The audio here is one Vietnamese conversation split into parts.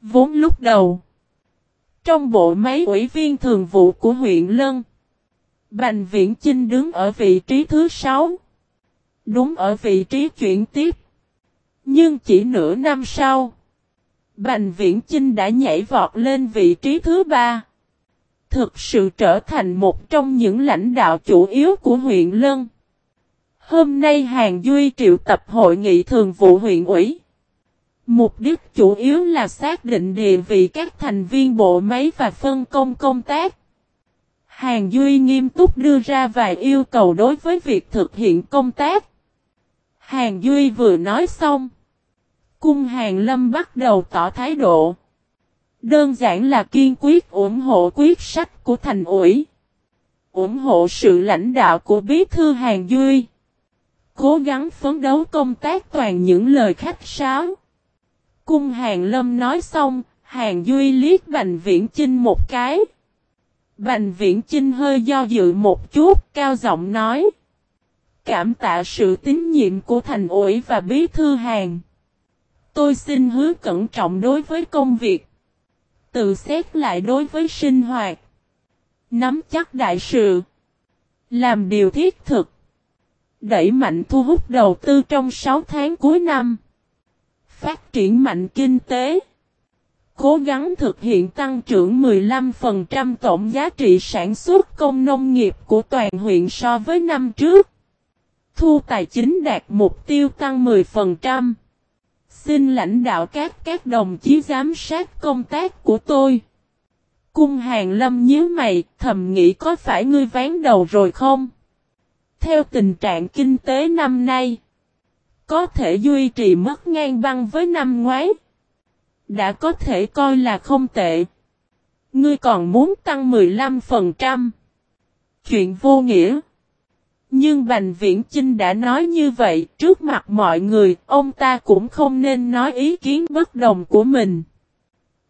Vốn lúc đầu, trong bộ máy ủy viên thường vụ của huyện Lân, Bành Viễn Chinh đứng ở vị trí thứ 6. Đúng ở vị trí chuyển tiếp. Nhưng chỉ nửa năm sau, Bành Viễn Chinh đã nhảy vọt lên vị trí thứ 3. Thực sự trở thành một trong những lãnh đạo chủ yếu của huyện Lân. Hôm nay Hàng Duy triệu tập hội nghị thường vụ huyện ủy. Mục đích chủ yếu là xác định địa vị các thành viên bộ máy và phân công công tác. Hàng Duy nghiêm túc đưa ra vài yêu cầu đối với việc thực hiện công tác. Hàng Duy vừa nói xong. Cung Hàng Lâm bắt đầu tỏ thái độ. Đơn giản là kiên quyết ủng hộ quyết sách của thành ủy. ủng hộ sự lãnh đạo của bí thư Hàng Duy. Cố gắng phấn đấu công tác toàn những lời khách sáo. Cung Hàng Lâm nói xong, Hàng Duy liếc Bành Viễn Chinh một cái. Bành Viễn Chinh hơi do dự một chút, cao giọng nói. Cảm tạ sự tín nhiệm của thành ủy và bí thư Hàng. Tôi xin hứa cẩn trọng đối với công việc. Tự xét lại đối với sinh hoạt. Nắm chắc đại sự. Làm điều thiết thực. Đẩy mạnh thu hút đầu tư trong 6 tháng cuối năm. Phát triển mạnh kinh tế. Cố gắng thực hiện tăng trưởng 15% tổng giá trị sản xuất công nông nghiệp của toàn huyện so với năm trước. Thu tài chính đạt mục tiêu tăng 10%. Xin lãnh đạo các các đồng chí giám sát công tác của tôi. Cung hàng lâm nhíu mày, thầm nghĩ có phải ngươi ván đầu rồi không? Theo tình trạng kinh tế năm nay, có thể duy trì mất ngang băng với năm ngoái. Đã có thể coi là không tệ. Ngươi còn muốn tăng 15%. Chuyện vô nghĩa. Nhưng Bành Viễn Chinh đã nói như vậy, trước mặt mọi người, ông ta cũng không nên nói ý kiến bất đồng của mình.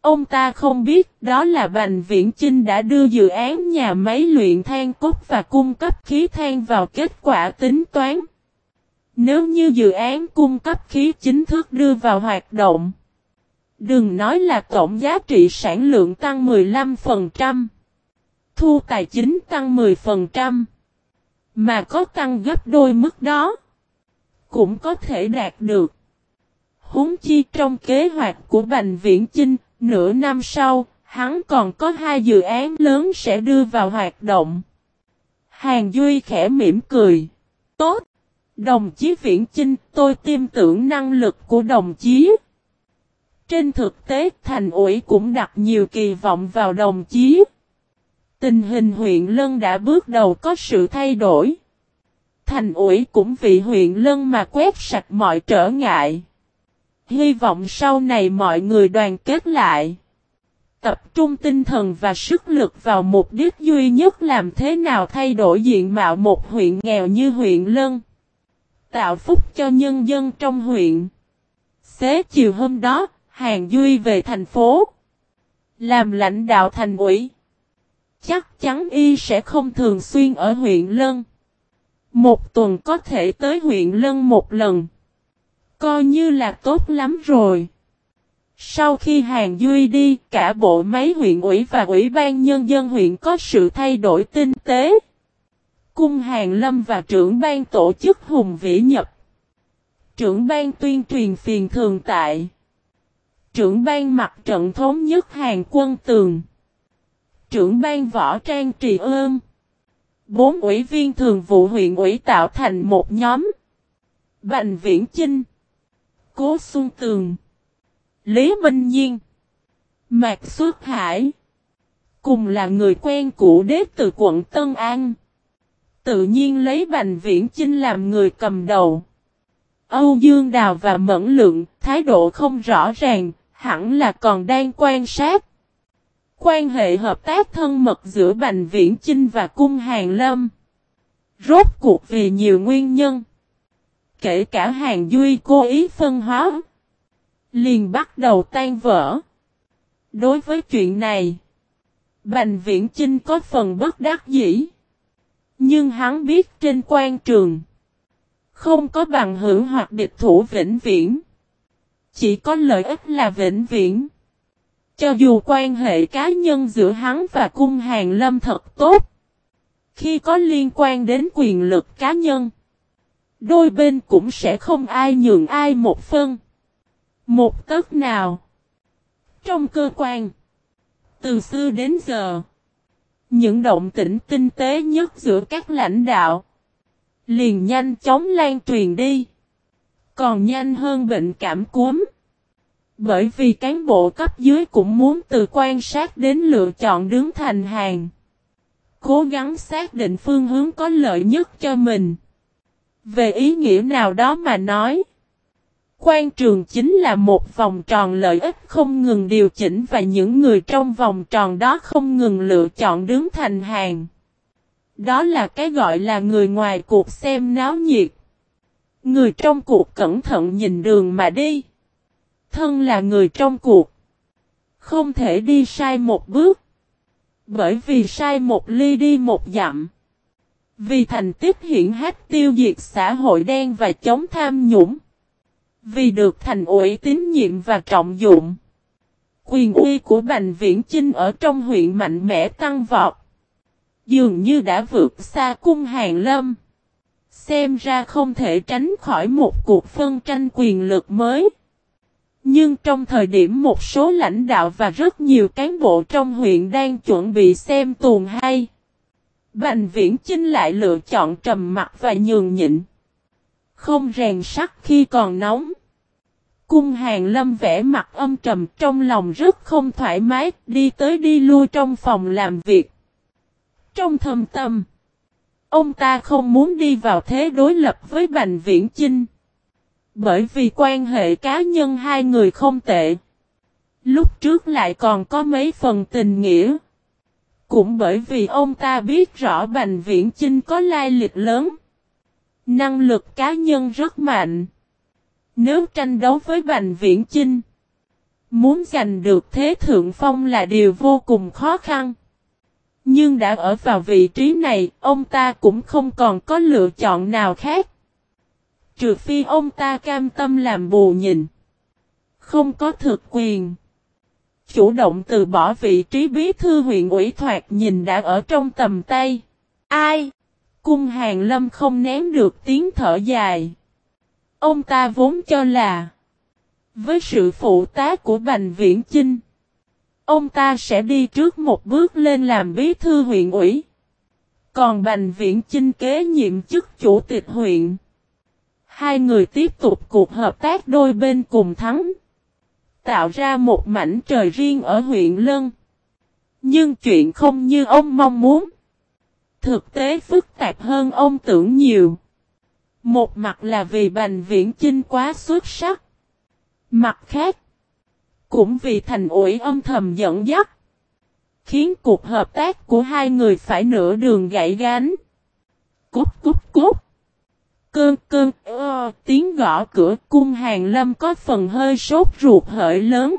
Ông ta không biết đó là Bành Viễn Chinh đã đưa dự án nhà máy luyện than cốt và cung cấp khí than vào kết quả tính toán. Nếu như dự án cung cấp khí chính thức đưa vào hoạt động, đừng nói là tổng giá trị sản lượng tăng 15%, thu tài chính tăng 10%, mà có tăng gấp đôi mức đó, cũng có thể đạt được. Húng chi trong kế hoạch của Bành Viễn Chinh, nửa năm sau, hắn còn có hai dự án lớn sẽ đưa vào hoạt động. Hàng Duy khẽ mỉm cười. Tốt! Đồng chí Viễn Chinh, tôi tin tưởng năng lực của đồng chí. Trên thực tế, thành ủy cũng đặt nhiều kỳ vọng vào đồng chí. Tình hình huyện Lân đã bước đầu có sự thay đổi. Thành ủy cũng vì huyện Lân mà quét sạch mọi trở ngại. Hy vọng sau này mọi người đoàn kết lại. Tập trung tinh thần và sức lực vào mục đích duy nhất làm thế nào thay đổi diện mạo một huyện nghèo như huyện Lân. Tạo phúc cho nhân dân trong huyện. Xế chiều hôm đó, Hàng Duy về thành phố. Làm lãnh đạo thành ủy. Chắc chắn y sẽ không thường xuyên ở huyện Lân. Một tuần có thể tới huyện Lân một lần. Coi như là tốt lắm rồi. Sau khi Hàng Duy đi, cả bộ máy huyện ủy và ủy ban nhân dân huyện có sự thay đổi tinh tế. Cung Hàng Lâm và trưởng ban tổ chức Hùng Vĩ Nhập. Trưởng ban tuyên truyền phiền thường tại. Trưởng ban mặt trận thống nhất Hàng quân tường. Trưởng ban võ trang trì ơn. Bốn ủy viên thường vụ huyện ủy tạo thành một nhóm. Bành Viễn Chinh. Cố Xuân Tường. Lý Minh Nhiên. Mạc Xuất Hải. Cùng là người quen cũ đế từ quận Tân An. Tự nhiên lấy Bành Viễn Chinh làm người cầm đầu. Âu Dương Đào và Mẫn Lượng, thái độ không rõ ràng, hẳn là còn đang quan sát. Quan hệ hợp tác thân mật giữa Bành Viễn Chinh và Cung Hàng Lâm. Rốt cuộc vì nhiều nguyên nhân. Kể cả Hàng Duy cố ý phân hóa. Liền bắt đầu tan vỡ. Đối với chuyện này, Bành Viễn Chinh có phần bất đắc dĩ. Nhưng hắn biết trên quan trường, không có bằng hữu hoặc địch thủ vĩnh viễn. Chỉ có lợi ích là vĩnh viễn. Cho dù quan hệ cá nhân giữa hắn và cung hàng lâm thật tốt. Khi có liên quan đến quyền lực cá nhân. Đôi bên cũng sẽ không ai nhường ai một phân. Một tấc nào. Trong cơ quan. Từ xưa đến giờ. Những động tĩnh tinh tế nhất giữa các lãnh đạo. Liền nhanh chóng lan truyền đi. Còn nhanh hơn bệnh cảm cúm. Bởi vì cán bộ cấp dưới cũng muốn từ quan sát đến lựa chọn đứng thành hàng. Cố gắng xác định phương hướng có lợi nhất cho mình. Về ý nghĩa nào đó mà nói. Quan trường chính là một vòng tròn lợi ích không ngừng điều chỉnh và những người trong vòng tròn đó không ngừng lựa chọn đứng thành hàng. Đó là cái gọi là người ngoài cuộc xem náo nhiệt. Người trong cuộc cẩn thận nhìn đường mà đi. Thân là người trong cuộc. Không thể đi sai một bước. Bởi vì sai một ly đi một dặm. Vì thành tích hiện hát tiêu diệt xã hội đen và chống tham nhũng. Vì được thành ủy tín nhiệm và trọng dụng. Quyền uy của Bành Viễn Chinh ở trong huyện mạnh mẽ tăng vọt. Dường như đã vượt xa cung hàng lâm. Xem ra không thể tránh khỏi một cuộc phân tranh quyền lực mới. Nhưng trong thời điểm một số lãnh đạo và rất nhiều cán bộ trong huyện đang chuẩn bị xem tuồng hay. Bành viễn Chinh lại lựa chọn trầm mặt và nhường nhịn. Không rèn sắt khi còn nóng. Cung hàng lâm vẽ mặt âm trầm trong lòng rất không thoải mái, đi tới đi lui trong phòng làm việc. Trong thầm tâm, ông ta không muốn đi vào thế đối lập với Bành Viễn Chinh. Bởi vì quan hệ cá nhân hai người không tệ. Lúc trước lại còn có mấy phần tình nghĩa. Cũng bởi vì ông ta biết rõ Bành Viễn Chinh có lai lịch lớn. Năng lực cá nhân rất mạnh. Nếu tranh đấu với Bành Viễn Chinh, muốn giành được thế thượng phong là điều vô cùng khó khăn. Nhưng đã ở vào vị trí này, ông ta cũng không còn có lựa chọn nào khác. Trừ phi ông ta cam tâm làm bù nhìn. Không có thực quyền. Chủ động từ bỏ vị trí bí thư huyện ủy thoạt nhìn đã ở trong tầm tay. Ai? Cung hàng lâm không nén được tiếng thở dài. Ông ta vốn cho là với sự phụ tá của Bành Viễn Chinh, ông ta sẽ đi trước một bước lên làm bí thư huyện ủy. Còn Bành Viễn Chinh kế nhiệm chức chủ tịch huyện. Hai người tiếp tục cuộc hợp tác đôi bên cùng thắng. Tạo ra một mảnh trời riêng ở huyện Lân. Nhưng chuyện không như ông mong muốn. Thực tế phức tạp hơn ông tưởng nhiều. Một mặt là vì Bành Viễn Chinh quá xuất sắc. Mặt khác, cũng vì thành ủi âm thầm dẫn dắt. Khiến cuộc hợp tác của hai người phải nửa đường gãy gánh. Cúp cúp cúp, Cơn cơn ơ, tiếng gõ cửa cung hàng lâm có phần hơi sốt ruột hỡi lớn.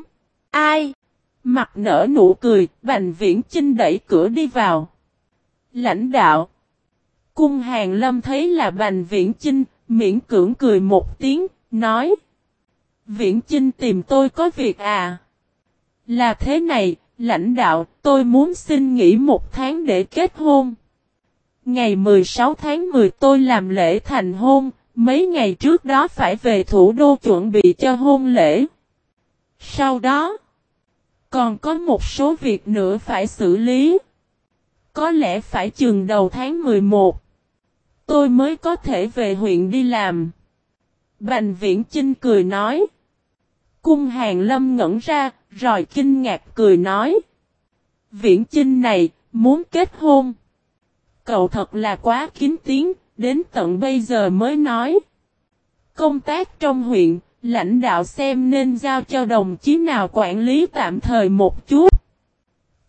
Ai? Mặt nở nụ cười, Bành Viễn Chinh đẩy cửa đi vào. Lãnh đạo. Cung hàng lâm thấy là Bành Viễn Chinh, miễn cưỡng cười một tiếng, nói. Viễn Chinh tìm tôi có việc à? Là thế này, lãnh đạo, tôi muốn xin nghỉ một tháng để kết hôn. Ngày 16 tháng 10 tôi làm lễ thành hôn, mấy ngày trước đó phải về thủ đô chuẩn bị cho hôn lễ. Sau đó, còn có một số việc nữa phải xử lý. Có lẽ phải chừng đầu tháng 11. Tôi mới có thể về huyện đi làm. Bành viễn Chinh cười nói. Cung hàng lâm ngẩn ra, rồi kinh ngạc cười nói. Viễn Chinh này, muốn kết hôn. Cậu thật là quá kín tiếng, đến tận bây giờ mới nói. Công tác trong huyện, lãnh đạo xem nên giao cho đồng chí nào quản lý tạm thời một chút.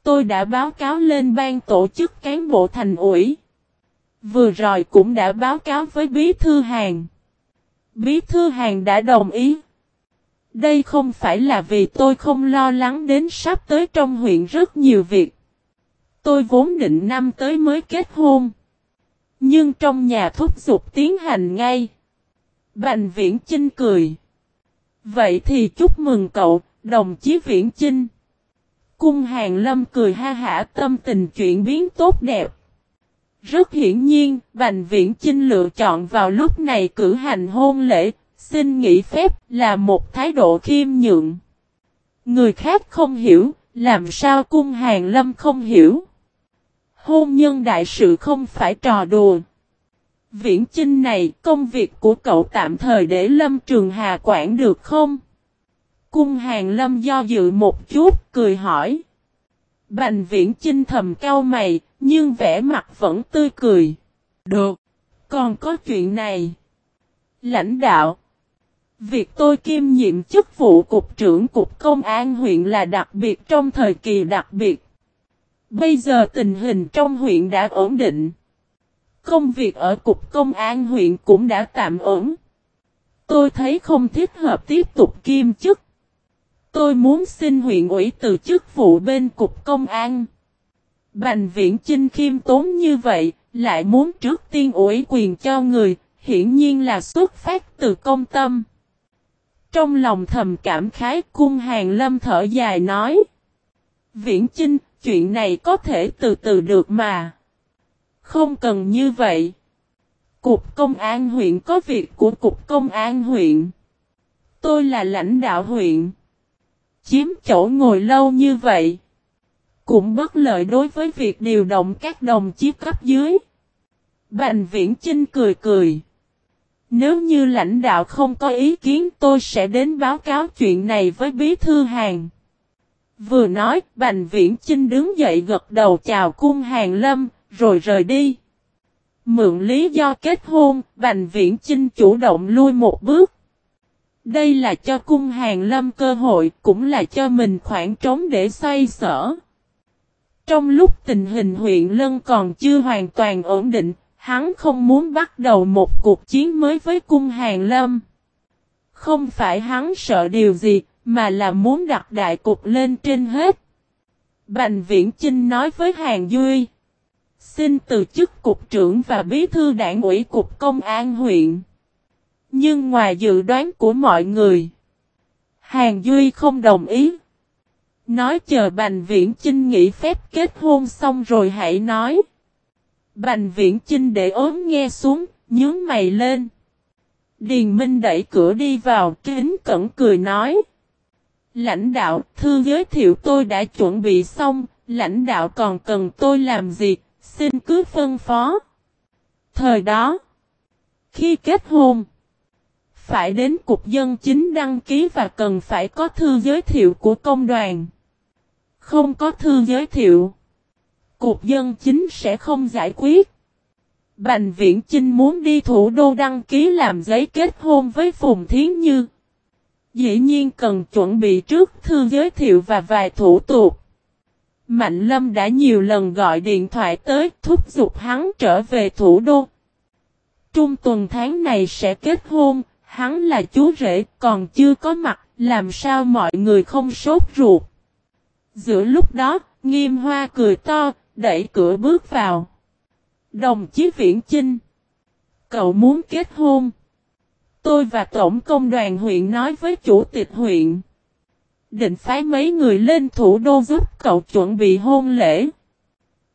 Tôi đã báo cáo lên ban tổ chức cán bộ thành ủy. Vừa rồi cũng đã báo cáo với Bí Thư Hàng. Bí Thư Hàng đã đồng ý. Đây không phải là vì tôi không lo lắng đến sắp tới trong huyện rất nhiều việc. Tôi vốn định năm tới mới kết hôn. Nhưng trong nhà thúc giục tiến hành ngay. Bành viễn Chinh cười. Vậy thì chúc mừng cậu, đồng chí viễn Chinh cung hàng lâm cười ha hả tâm tình chuyển biến tốt đẹp. Rất hiển nhiên, Bành Viễn Chinh lựa chọn vào lúc này cử hành hôn lễ, xin nghỉ phép là một thái độ khiêm nhượng. Người khác không hiểu, làm sao cung hàng lâm không hiểu. Hôn nhân đại sự không phải trò đùa. Viễn Chinh này, công việc của cậu tạm thời để Lâm Trường Hà quản được không? Cung hàng Lâm do dự một chút, cười hỏi. Bành Viễn Chinh thầm cao mày, nhưng vẻ mặt vẫn tươi cười. Được, còn có chuyện này. Lãnh đạo. Việc tôi kiêm nhiệm chức vụ cục trưởng cục công an huyện là đặc biệt trong thời kỳ đặc biệt. Bây giờ tình hình trong huyện đã ổn định. Công việc ở cục công an huyện cũng đã tạm ổn. Tôi thấy không thích hợp tiếp tục kiêm chức. Tôi muốn xin huyện ủy từ chức vụ bên cục công an. Bành viễn chinh khiêm tốn như vậy, lại muốn trước tiên ủy quyền cho người, hiển nhiên là xuất phát từ công tâm. Trong lòng thầm cảm khái cung hàng lâm thở dài nói. Viễn chinh, chuyện này có thể từ từ được mà. Không cần như vậy. Cục công an huyện có việc của cục công an huyện. Tôi là lãnh đạo huyện. Chiếm chỗ ngồi lâu như vậy. Cũng bất lợi đối với việc điều động các đồng chí cấp dưới. Bành viễn Trinh cười cười. Nếu như lãnh đạo không có ý kiến tôi sẽ đến báo cáo chuyện này với bí thư hàng. Vừa nói, Bành Viễn Chinh đứng dậy gật đầu chào cung hàng lâm, rồi rời đi. Mượn lý do kết hôn, Bành Viễn Chinh chủ động lui một bước. Đây là cho cung hàng lâm cơ hội, cũng là cho mình khoảng trống để xoay sở. Trong lúc tình hình huyện Lân còn chưa hoàn toàn ổn định, hắn không muốn bắt đầu một cuộc chiến mới với cung hàng lâm. Không phải hắn sợ điều gì, mà là muốn đặt đại cục lên trên hết. Bành Viễn Chinh nói với Hàng Duy. Xin từ chức cục trưởng và bí thư đảng ủy cục công an huyện. Nhưng ngoài dự đoán của mọi người, Hàng Duy không đồng ý. Nói chờ Bành Viễn Chinh nghỉ phép kết hôn xong rồi hãy nói. Bành Viễn Chinh để ốm nghe xuống, nhướng mày lên. Điền Minh đẩy cửa đi vào, kính cẩn cười nói. Lãnh đạo, thư giới thiệu tôi đã chuẩn bị xong, lãnh đạo còn cần tôi làm gì, xin cứ phân phó. Thời đó, khi kết hôn, phải đến cục dân chính đăng ký và cần phải có thư giới thiệu của công đoàn. Không có thư giới thiệu, cục dân chính sẽ không giải quyết. Bành Viễn Chinh muốn đi thủ đô đăng ký làm giấy kết hôn với Phùng Thiến Như. Dĩ nhiên cần chuẩn bị trước thư giới thiệu và vài thủ tục. Mạnh Lâm đã nhiều lần gọi điện thoại tới thúc giục hắn trở về thủ đô. Trung tuần tháng này sẽ kết hôn, hắn là chú rể còn chưa có mặt, làm sao mọi người không sốt ruột. Giữa lúc đó, nghiêm hoa cười to, đẩy cửa bước vào. Đồng chí Viễn Chinh. Cậu muốn kết hôn. Tôi và Tổng công đoàn huyện nói với chủ tịch huyện. Định phái mấy người lên thủ đô giúp cậu chuẩn bị hôn lễ.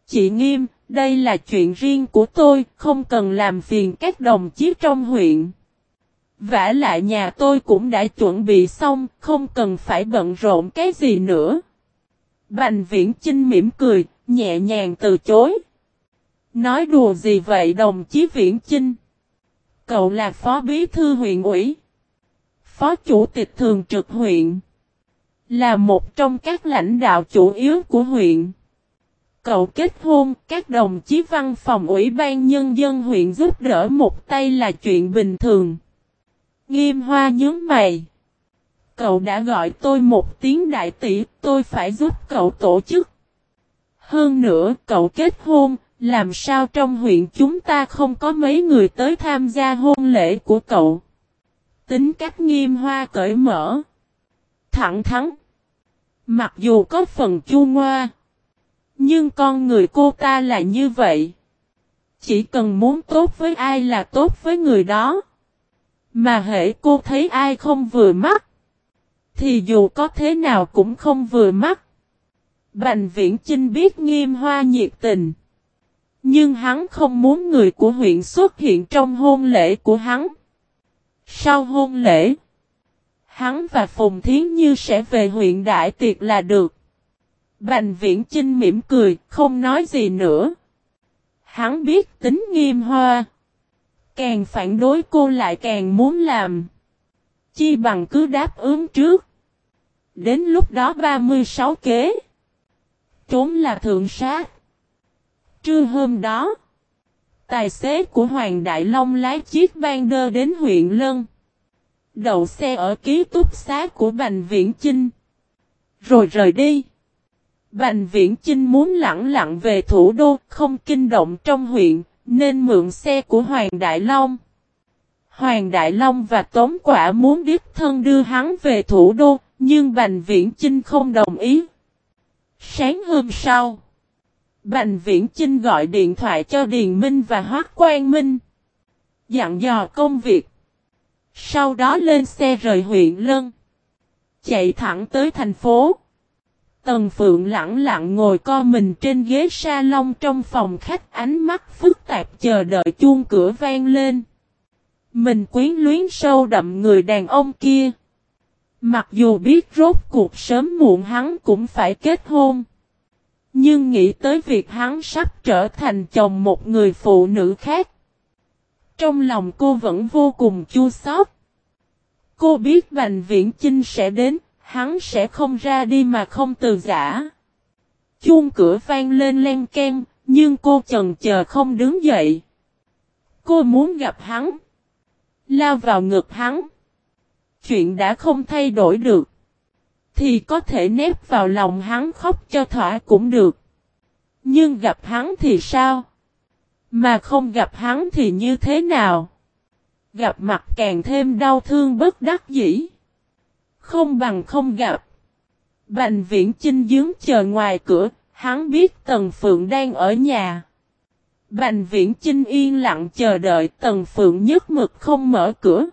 Chị Nghiêm, đây là chuyện riêng của tôi, không cần làm phiền các đồng chí trong huyện vả lại nhà tôi cũng đã chuẩn bị xong, không cần phải bận rộn cái gì nữa. Bành viễn Trinh mỉm cười, nhẹ nhàng từ chối. Nói đùa gì vậy đồng chí viễn Trinh? Cậu là phó bí thư huyện ủy. Phó chủ tịch thường trực huyện. Là một trong các lãnh đạo chủ yếu của huyện. Cậu kết hôn, các đồng chí văn phòng ủy ban nhân dân huyện giúp đỡ một tay là chuyện bình thường. Nghiêm hoa nhớ mày. Cậu đã gọi tôi một tiếng đại tỷ, tôi phải giúp cậu tổ chức. Hơn nữa, cậu kết hôn, làm sao trong huyện chúng ta không có mấy người tới tham gia hôn lễ của cậu? Tính cách nghiêm hoa cởi mở. Thẳng thắn. Mặc dù có phần chu ngoa. Nhưng con người cô ta là như vậy. Chỉ cần muốn tốt với ai là tốt với người đó. Mà hệ cô thấy ai không vừa mắt. Thì dù có thế nào cũng không vừa mắt. Bành Viễn Chinh biết nghiêm hoa nhiệt tình. Nhưng hắn không muốn người của huyện xuất hiện trong hôn lễ của hắn. Sau hôn lễ, hắn và Phùng Thiến Như sẽ về huyện Đại Tiệc là được. Bành Viễn Chinh mỉm cười, không nói gì nữa. Hắn biết tính nghiêm hoa. Càng phản đối cô lại càng muốn làm. Chi bằng cứ đáp ứng trước. Đến lúc đó 36 kế. Trốn là thượng sát. Trưa hôm đó. Tài xế của Hoàng Đại Long lái chiếc van đơ đến huyện Lân. Đậu xe ở ký túc xá của Bành Viễn Chinh. Rồi rời đi. Bành Viễn Chinh muốn lặng lặng về thủ đô, không kinh động trong huyện, nên mượn xe của Hoàng Đại Long. Hoàng Đại Long và Tống Quả muốn đích thân đưa hắn về thủ đô, nhưng Bành Viễn Chinh không đồng ý. Sáng hôm sau, Bành Viễn Chinh gọi điện thoại cho Điền Minh và Hoác Quang Minh. Dặn dò công việc. Sau đó lên xe rời huyện Lân. Chạy thẳng tới thành phố. Tần Phượng lặng lặng ngồi co mình trên ghế salon trong phòng khách ánh mắt phức tạp chờ đợi chuông cửa vang lên. Mình quyến luyến sâu đậm người đàn ông kia. Mặc dù biết rốt cuộc sớm muộn hắn cũng phải kết hôn. Nhưng nghĩ tới việc hắn sắp trở thành chồng một người phụ nữ khác. Trong lòng cô vẫn vô cùng chua xót. Cô biết Bành Viễn Chinh sẽ đến, hắn sẽ không ra đi mà không từ giả. Chuông cửa vang lên len ken, nhưng cô chần chờ không đứng dậy. Cô muốn gặp hắn. Lao vào ngực hắn. Chuyện đã không thay đổi được. Thì có thể nép vào lòng hắn khóc cho thỏa cũng được. Nhưng gặp hắn thì sao? Mà không gặp hắn thì như thế nào? Gặp mặt càng thêm đau thương bất đắc dĩ. Không bằng không gặp. Bành viễn chinh dướng chờ ngoài cửa, hắn biết Tần Phượng đang ở nhà. Bành viễn chinh yên lặng chờ đợi Tần Phượng nhất mực không mở cửa.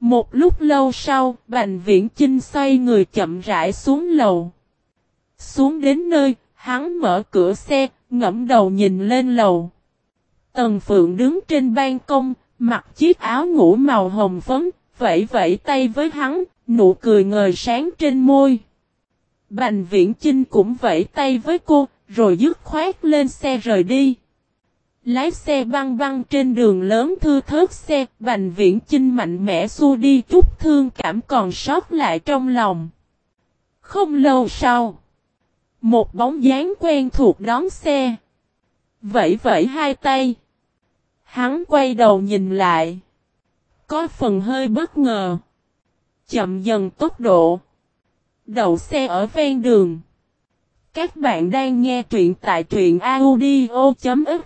Một lúc lâu sau, Bành Viễn Chinh xoay người chậm rãi xuống lầu. Xuống đến nơi, hắn mở cửa xe, ngẫm đầu nhìn lên lầu. Tần Phượng đứng trên ban công, mặc chiếc áo ngủ màu hồng phấn, vẫy vẫy tay với hắn, nụ cười ngời sáng trên môi. Bành Viễn Chinh cũng vẫy tay với cô, rồi dứt khoát lên xe rời đi. Lái xe băng băng trên đường lớn thư thớt xe, Bành Viễn Chinh mạnh mẽ xua đi chút thương cảm còn sót lại trong lòng. Không lâu sau, một bóng dáng quen thuộc đón xe. Vẫy vẫy hai tay. Hắn quay đầu nhìn lại. Có phần hơi bất ngờ. Chậm dần tốc độ. Đậu xe ở ven đường. Các bạn đang nghe truyện tại truyện audio.fiz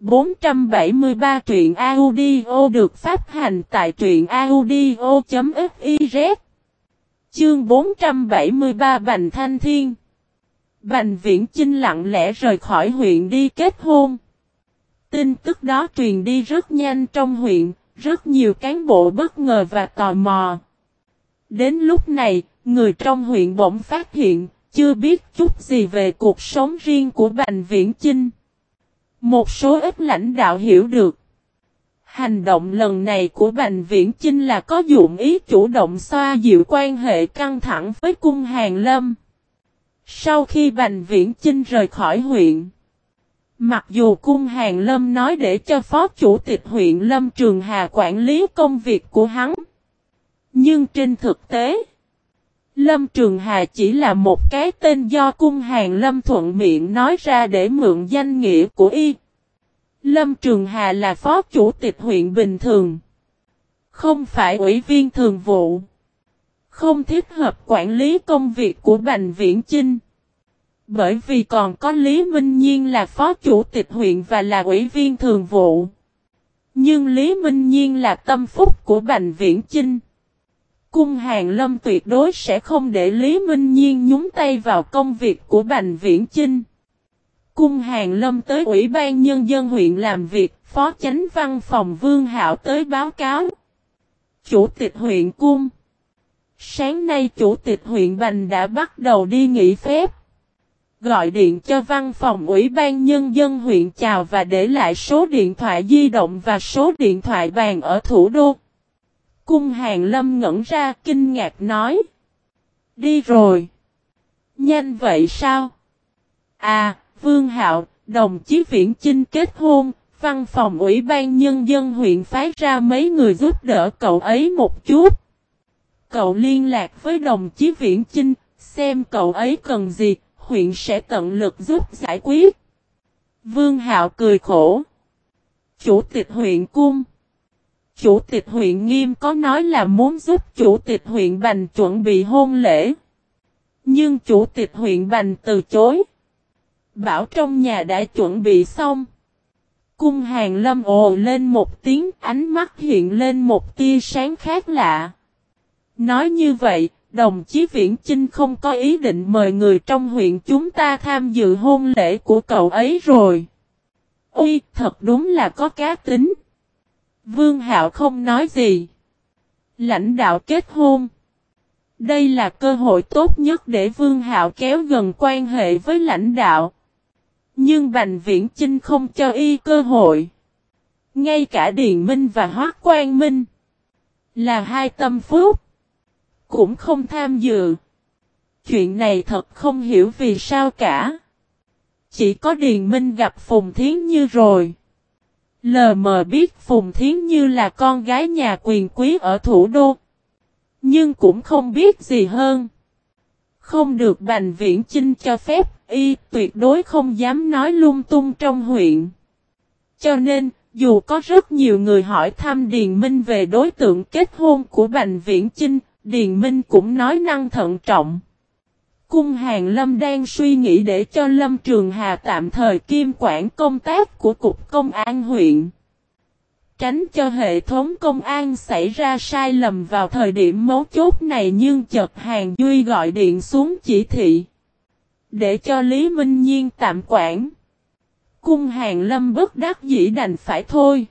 473 truyện audio được phát hành tại truyện audio.fiz Chương 473 Bành Thanh Thiên Bành Viễn Chinh lặng lẽ rời khỏi huyện đi kết hôn. Tin tức đó truyền đi rất nhanh trong huyện, rất nhiều cán bộ bất ngờ và tò mò. Đến lúc này, người trong huyện bỗng phát hiện, chưa biết chút gì về cuộc sống riêng của Bành Viễn Chinh. Một số ít lãnh đạo hiểu được. Hành động lần này của Bành Viễn Chinh là có dụng ý chủ động xoa dịu quan hệ căng thẳng với cung hàng lâm. Sau khi Bành Viễn Chinh rời khỏi huyện, mặc dù cung hàng lâm nói để cho phó chủ tịch huyện Lâm Trường Hà quản lý công việc của hắn, nhưng trên thực tế, Lâm Trường Hà chỉ là một cái tên do cung hàng Lâm thuận miệng nói ra để mượn danh nghĩa của y. Lâm Trường Hà là phó chủ tịch huyện bình thường. Không phải ủy viên thường vụ. Không thích hợp quản lý công việc của Bành Viễn Chinh. Bởi vì còn có Lý Minh Nhiên là phó chủ tịch huyện và là ủy viên thường vụ. Nhưng Lý Minh Nhiên là tâm phúc của Bành Viễn Chinh. Cung Hàng Lâm tuyệt đối sẽ không để Lý Minh Nhiên nhúng tay vào công việc của Bành Viễn Chinh. Cung Hàng Lâm tới Ủy ban Nhân dân huyện làm việc, Phó Chánh Văn phòng Vương Hạo tới báo cáo. Chủ tịch huyện Cung Sáng nay chủ tịch huyện Bành đã bắt đầu đi nghỉ phép. Gọi điện cho văn phòng Ủy ban Nhân dân huyện chào và để lại số điện thoại di động và số điện thoại bàn ở thủ đô. Cung hàng lâm ngẩn ra kinh ngạc nói. Đi rồi. Nhanh vậy sao? À, Vương Hạo, đồng chí Viễn Chinh kết hôn, văn phòng Ủy ban Nhân dân huyện phái ra mấy người giúp đỡ cậu ấy một chút. Cậu liên lạc với đồng chí Viễn Chinh, xem cậu ấy cần gì, huyện sẽ tận lực giúp giải quyết. Vương Hạo cười khổ. Chủ tịch huyện cung. Chủ tịch huyện Nghiêm có nói là muốn giúp chủ tịch huyện Bành chuẩn bị hôn lễ. Nhưng chủ tịch huyện Bành từ chối. Bảo trong nhà đã chuẩn bị xong. Cung hàng lâm ồ lên một tiếng ánh mắt hiện lên một tia sáng khác lạ. Nói như vậy, đồng chí Viễn Chinh không có ý định mời người trong huyện chúng ta tham dự hôn lễ của cậu ấy rồi. Ui thật đúng là có cá tính. Vương Hạo không nói gì. Lãnh đạo kết hôn. Đây là cơ hội tốt nhất để Vương Hạo kéo gần quan hệ với lãnh đạo. Nhưng Bành Viễn Chinh không cho y cơ hội. Ngay cả Điền Minh và Hoác Quang Minh là hai tâm phúc. Cũng không tham dự. Chuyện này thật không hiểu vì sao cả. Chỉ có Điền Minh gặp Phùng Thiến Như rồi. Lờ mờ biết Phùng Thiến Như là con gái nhà quyền quý ở thủ đô. Nhưng cũng không biết gì hơn. Không được Bành Viễn Chinh cho phép, y tuyệt đối không dám nói lung tung trong huyện. Cho nên, dù có rất nhiều người hỏi thăm Điền Minh về đối tượng kết hôn của Bành Viễn Chinh, Điền Minh cũng nói năng thận trọng. Cung Hàng Lâm đang suy nghĩ để cho Lâm Trường Hà tạm thời kiêm quản công tác của Cục Công an huyện. Tránh cho hệ thống công an xảy ra sai lầm vào thời điểm mấu chốt này nhưng chợt Hàng Duy gọi điện xuống chỉ thị. Để cho Lý Minh Nhiên tạm quản. Cung Hàng Lâm bất đắc dĩ đành phải thôi.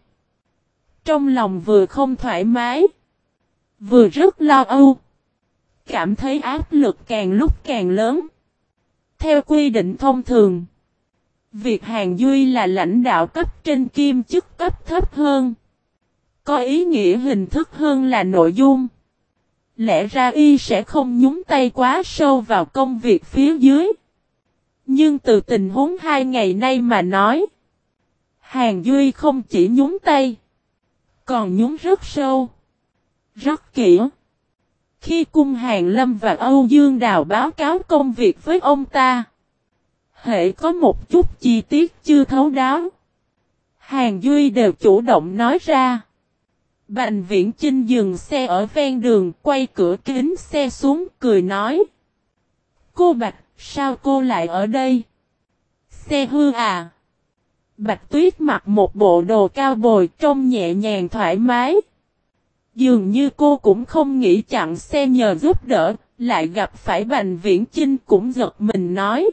Trong lòng vừa không thoải mái. Vừa rất lo âu. Cảm thấy áp lực càng lúc càng lớn. Theo quy định thông thường. Việc Hàng Duy là lãnh đạo cấp trên kim chức cấp thấp hơn. Có ý nghĩa hình thức hơn là nội dung. Lẽ ra y sẽ không nhúng tay quá sâu vào công việc phía dưới. Nhưng từ tình huống hai ngày nay mà nói. Hàng Duy không chỉ nhúng tay. Còn nhúng rất sâu. Rất kỹ. Khi cung Hàng Lâm và Âu Dương Đào báo cáo công việc với ông ta. Hệ có một chút chi tiết chưa thấu đáo. Hàng Duy đều chủ động nói ra. Bành viễn Trinh dừng xe ở ven đường, quay cửa kính xe xuống, cười nói. Cô Bạch, sao cô lại ở đây? Xe hư à? Bạch Tuyết mặc một bộ đồ cao bồi trông nhẹ nhàng thoải mái. Dường như cô cũng không nghĩ chặn xe nhờ giúp đỡ, lại gặp phải Bành Viễn Chinh cũng giật mình nói.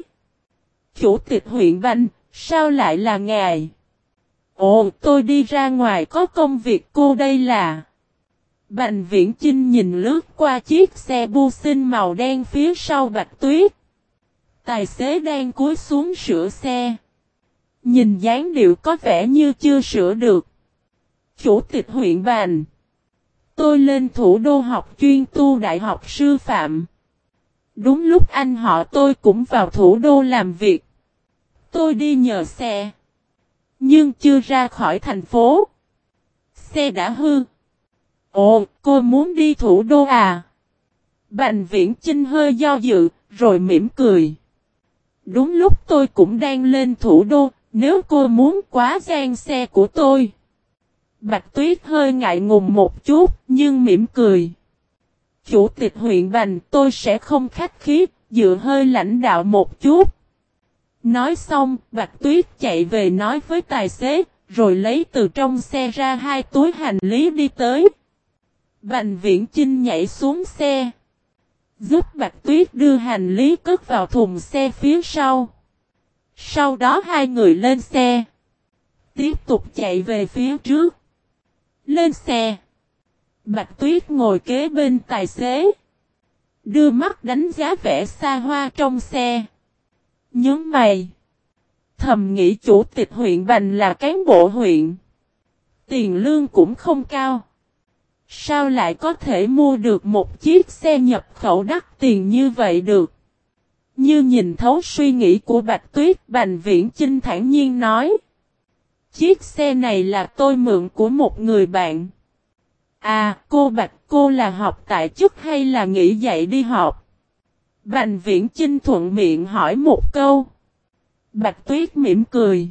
Chủ tịch huyện Bành, sao lại là ngài? Ồ, tôi đi ra ngoài có công việc cô đây là... Bành Viễn Chinh nhìn lướt qua chiếc xe bu sinh màu đen phía sau Bạch Tuyết. Tài xế đang cúi xuống sửa xe. Nhìn dáng điệu có vẻ như chưa sửa được. Chủ tịch huyện Bành. Tôi lên thủ đô học chuyên tu đại học sư phạm. Đúng lúc anh họ tôi cũng vào thủ đô làm việc. Tôi đi nhờ xe. Nhưng chưa ra khỏi thành phố. Xe đã hư. Ồ, cô muốn đi thủ đô à? Bành viễn Trinh hơi do dự, rồi mỉm cười. Đúng lúc tôi cũng đang lên thủ đô, nếu cô muốn quá gian xe của tôi. Bạch Tuyết hơi ngại ngùng một chút, nhưng mỉm cười. Chủ tịch huyện Bành tôi sẽ không khách khí, dựa hơi lãnh đạo một chút. Nói xong, Bạch Tuyết chạy về nói với tài xế, rồi lấy từ trong xe ra hai túi hành lý đi tới. Bành viễn Chinh nhảy xuống xe. Giúp Bạch Tuyết đưa hành lý cất vào thùng xe phía sau. Sau đó hai người lên xe. Tiếp tục chạy về phía trước. Lên xe. Bạch Tuyết ngồi kế bên tài xế. Đưa mắt đánh giá vẻ xa hoa trong xe. Nhớ mày. Thầm nghĩ chủ tịch huyện Bành là cán bộ huyện. Tiền lương cũng không cao. Sao lại có thể mua được một chiếc xe nhập khẩu đắt tiền như vậy được? Như nhìn thấu suy nghĩ của Bạch Tuyết, Bành Viễn Chinh thản nhiên nói. Chiếc xe này là tôi mượn của một người bạn. À, cô Bạch, cô là học tại chức hay là nghỉ dạy đi học? Bành Viễn Chinh thuận miệng hỏi một câu. Bạch Tuyết mỉm cười.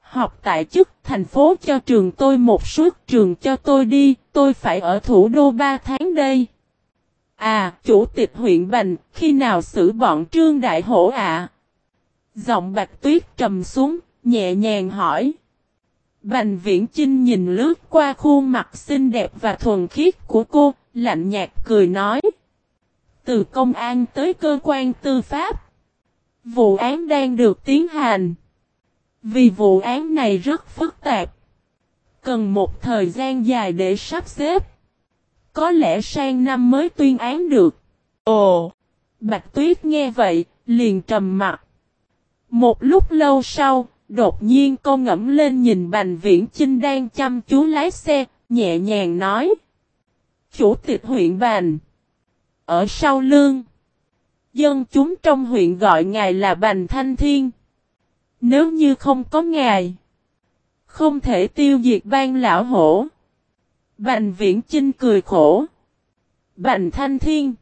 Học tại chức thành phố cho trường tôi một suất trường cho tôi đi, tôi phải ở thủ đô 3 tháng đây. À, chủ tịch huyện Bành, khi nào xử bọn trương đại hổ ạ? Giọng bạch tuyết trầm xuống, nhẹ nhàng hỏi. Bành viễn Trinh nhìn lướt qua khuôn mặt xinh đẹp và thuần khiết của cô, lạnh nhạt cười nói. Từ công an tới cơ quan tư pháp. Vụ án đang được tiến hành. Vì vụ án này rất phức tạp. Cần một thời gian dài để sắp xếp. Có lẽ sang năm mới tuyên án được. Ồ! Bạch Tuyết nghe vậy, liền trầm mặt. Một lúc lâu sau, đột nhiên cô ngẫm lên nhìn Bành Viễn Chinh đang chăm chú lái xe, nhẹ nhàng nói. Chủ tịch huyện Bành. Ở sau lương. Dân chúng trong huyện gọi ngài là Bành Thanh Thiên. Nếu như không có ngài. Không thể tiêu diệt ban lão hổ. Bành viễn Chinh cười khổ. Bành thanh thiên.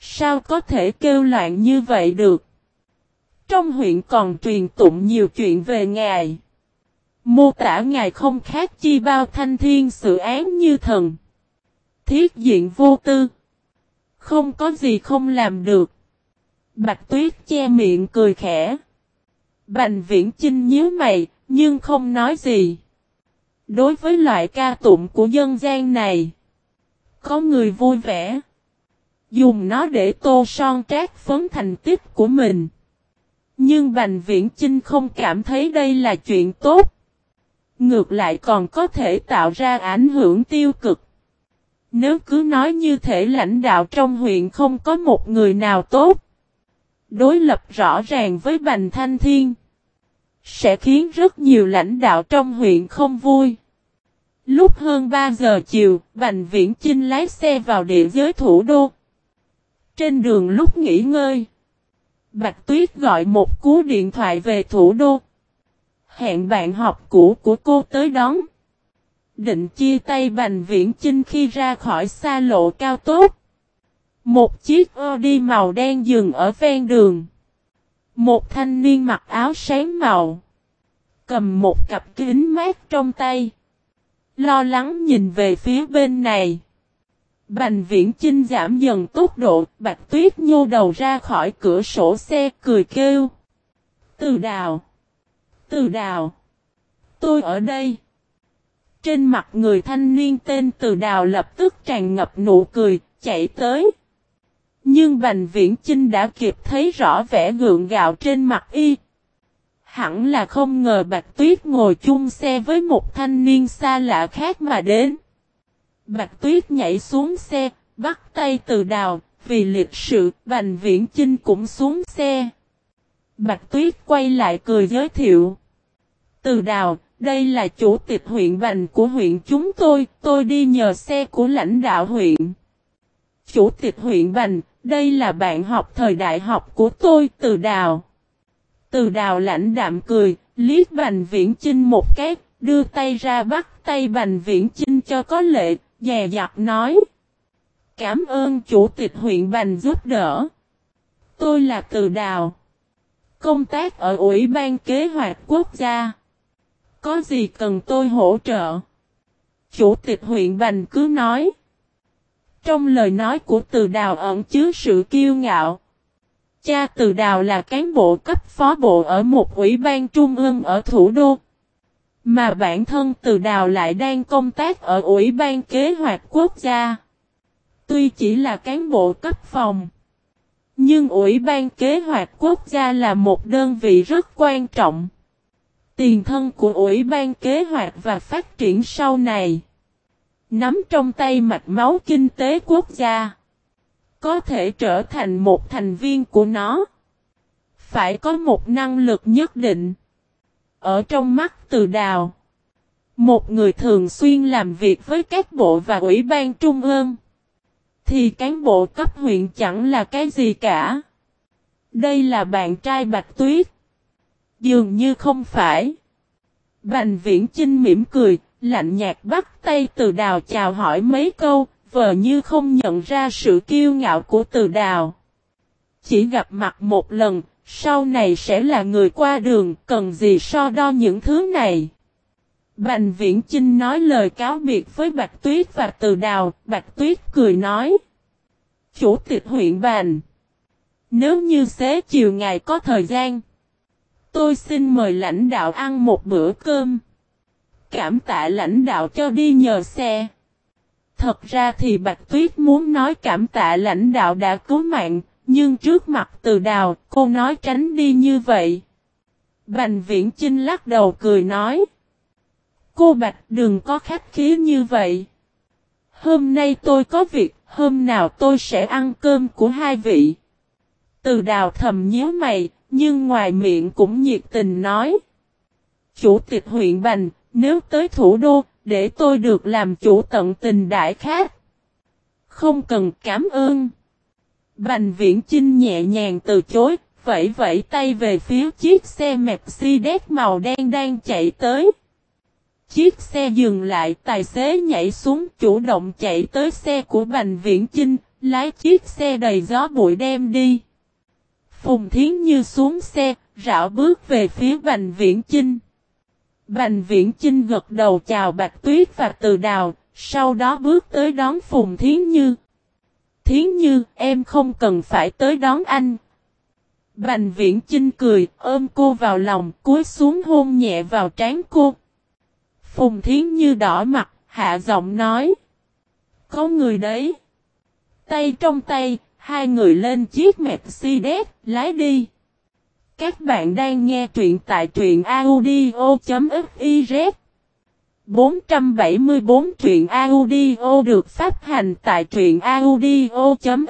Sao có thể kêu loạn như vậy được? Trong huyện còn truyền tụng nhiều chuyện về ngài. Mô tả ngài không khác chi bao thanh thiên sự án như thần. Thiết diện vô tư. Không có gì không làm được. Bạch tuyết che miệng cười khẽ. Bành viễn chinh nhíu mày, nhưng không nói gì. Đối với loại ca tụng của dân gian này, có người vui vẻ, dùng nó để tô son trát phấn thành tích của mình. Nhưng Bành Viễn Chinh không cảm thấy đây là chuyện tốt. Ngược lại còn có thể tạo ra ảnh hưởng tiêu cực. Nếu cứ nói như thể lãnh đạo trong huyện không có một người nào tốt. Đối lập rõ ràng với Bành Thanh Thiên. Sẽ khiến rất nhiều lãnh đạo trong huyện không vui. Lúc hơn 3 giờ chiều, Bành Viễn Chinh lái xe vào địa giới thủ đô. Trên đường lúc nghỉ ngơi, Bạch Tuyết gọi một cú điện thoại về thủ đô. Hẹn bạn học cũ của cô tới đón. Định chia tay Bành Viễn Chinh khi ra khỏi xa lộ cao tốt. Một chiếc Audi màu đen dừng ở ven đường. Một thanh niên mặc áo sáng màu. Cầm một cặp kính mát trong tay. Lo lắng nhìn về phía bên này. Bành viễn chinh giảm dần tốc độ, bạch tuyết nhô đầu ra khỏi cửa sổ xe cười kêu. Từ đào. Từ đào. Tôi ở đây. Trên mặt người thanh niên tên từ đào lập tức tràn ngập nụ cười, chạy tới. Nhưng Bành Viễn Chinh đã kịp thấy rõ vẻ gượng gạo trên mặt y. Hẳn là không ngờ Bạch Tuyết ngồi chung xe với một thanh niên xa lạ khác mà đến. Bạch Tuyết nhảy xuống xe, bắt tay từ đào, vì liệt sự, Bành Viễn Chinh cũng xuống xe. Bạch Tuyết quay lại cười giới thiệu. Từ đào, đây là chủ tịch huyện Bành của huyện chúng tôi, tôi đi nhờ xe của lãnh đạo huyện. Chủ tịch huyện Bành, đây là bạn học thời đại học của tôi, từ đào. Từ đào lãnh đạm cười, liếc Bành Viễn Chinh một cái, đưa tay ra bắt tay Bành Viễn Chinh cho có lệ, dè dặt nói. Cảm ơn chủ tịch huyện Bành giúp đỡ. Tôi là Từ Đào. Công tác ở Ủy ban Kế hoạch Quốc gia. Có gì cần tôi hỗ trợ? Chủ tịch huyện Bành cứ nói. Trong lời nói của Từ Đào ẩn chứa sự kiêu ngạo. Cha Từ Đào là cán bộ cấp phó bộ ở một ủy ban trung ương ở thủ đô. Mà bản thân Từ Đào lại đang công tác ở ủy ban kế hoạch quốc gia. Tuy chỉ là cán bộ cấp phòng. Nhưng Ủy ban Kế hoạch Quốc gia là một đơn vị rất quan trọng. Tiền thân của Ủy ban Kế hoạch và Phát triển sau này. Nắm trong tay mạch máu kinh tế quốc gia. có thể trở thành một thành viên của nó. Phải có một năng lực nhất định. Ở trong mắt từ đào. Một người thường xuyên làm việc với các bộ và ủy ban trung ương. Thì cán bộ cấp huyện chẳng là cái gì cả. Đây là bạn trai Bạch Tuyết. Dường như không phải. Bành viễn Chinh mỉm cười, lạnh nhạt bắt tay từ đào chào hỏi mấy câu, vờ như không nhận ra sự kiêu ngạo của từ đào. Chỉ gặp mặt một lần, sau này sẽ là người qua đường, cần gì so đo những thứ này. Bành viễn Chinh nói lời cáo biệt với Bạch Tuyết và từ đào, Bạch Tuyết cười nói. Chủ tịch huyện Bành. Nếu như xế chiều ngày có thời gian, tôi xin mời lãnh đạo ăn một bữa cơm. Cảm tạ lãnh đạo cho đi nhờ xe. Thật ra thì Bạch Tuyết muốn nói cảm tạ lãnh đạo đã cứu mạng, nhưng trước mặt từ đào, cô nói tránh đi như vậy. Bành viễn Chinh lắc đầu cười nói. Cô Bạch đừng có khách khí như vậy. Hôm nay tôi có việc, hôm nào tôi sẽ ăn cơm của hai vị. Từ đào thầm nhớ mày, nhưng ngoài miệng cũng nhiệt tình nói. Chủ tịch huyện Bành, nếu tới thủ đô, để tôi được làm chủ tận tình đại khác. Không cần cảm ơn. Bành viễn Chinh nhẹ nhàng từ chối, vẫy vẫy tay về phía chiếc xe Mercedes màu đen đang chạy tới. Chiếc xe dừng lại, tài xế nhảy xuống chủ động chạy tới xe của Bành Viễn Chinh, lái chiếc xe đầy gió bụi đem đi. Phùng Thiến Như xuống xe, rảo bước về phía Bành Viễn Chinh. Bành Viễn Chinh gật đầu chào Bạch Tuyết và Từ Đào, sau đó bước tới đón Phùng Thiến Như. Thiến Như, em không cần phải tới đón anh. Bành Viễn Chinh cười, ôm cô vào lòng, cúi xuống hôn nhẹ vào trán cô. Phùng Thiến Như đỏ mặt, hạ giọng nói. Có người đấy. Tay trong tay, hai người lên chiếc Mercedes, lái đi. Các bạn đang nghe truyện tại truyện audio.fif 474 truyện audio được phát hành tại truyện audio.fiz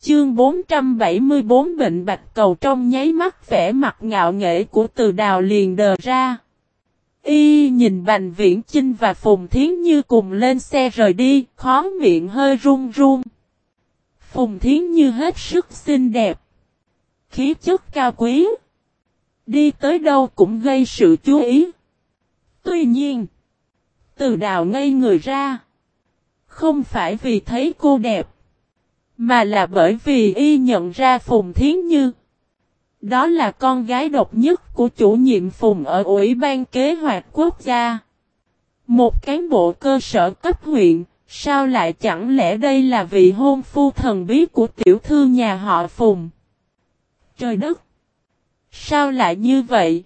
Chương 474 bệnh bạch cầu trong nháy mắt vẻ mặt ngạo nghễ của từ đào liền đờ ra. Y nhìn Bành Viễn Chinh và Phùng Thiến Như cùng lên xe rời đi, khó miệng hơi run run. Phùng Thiến Như hết sức xinh đẹp. Khí chất cao quý. Đi tới đâu cũng gây sự chú ý. Tuy nhiên, từ đào ngây người ra. Không phải vì thấy cô đẹp, mà là bởi vì y nhận ra Phùng Thiến Như. Đó là con gái độc nhất của chủ nhiệm Phùng ở Ủy ban Kế hoạch Quốc gia. Một cán bộ cơ sở cấp huyện, sao lại chẳng lẽ đây là vị hôn phu thần bí của tiểu thư nhà họ Phùng? Trời đất! Sao lại như vậy?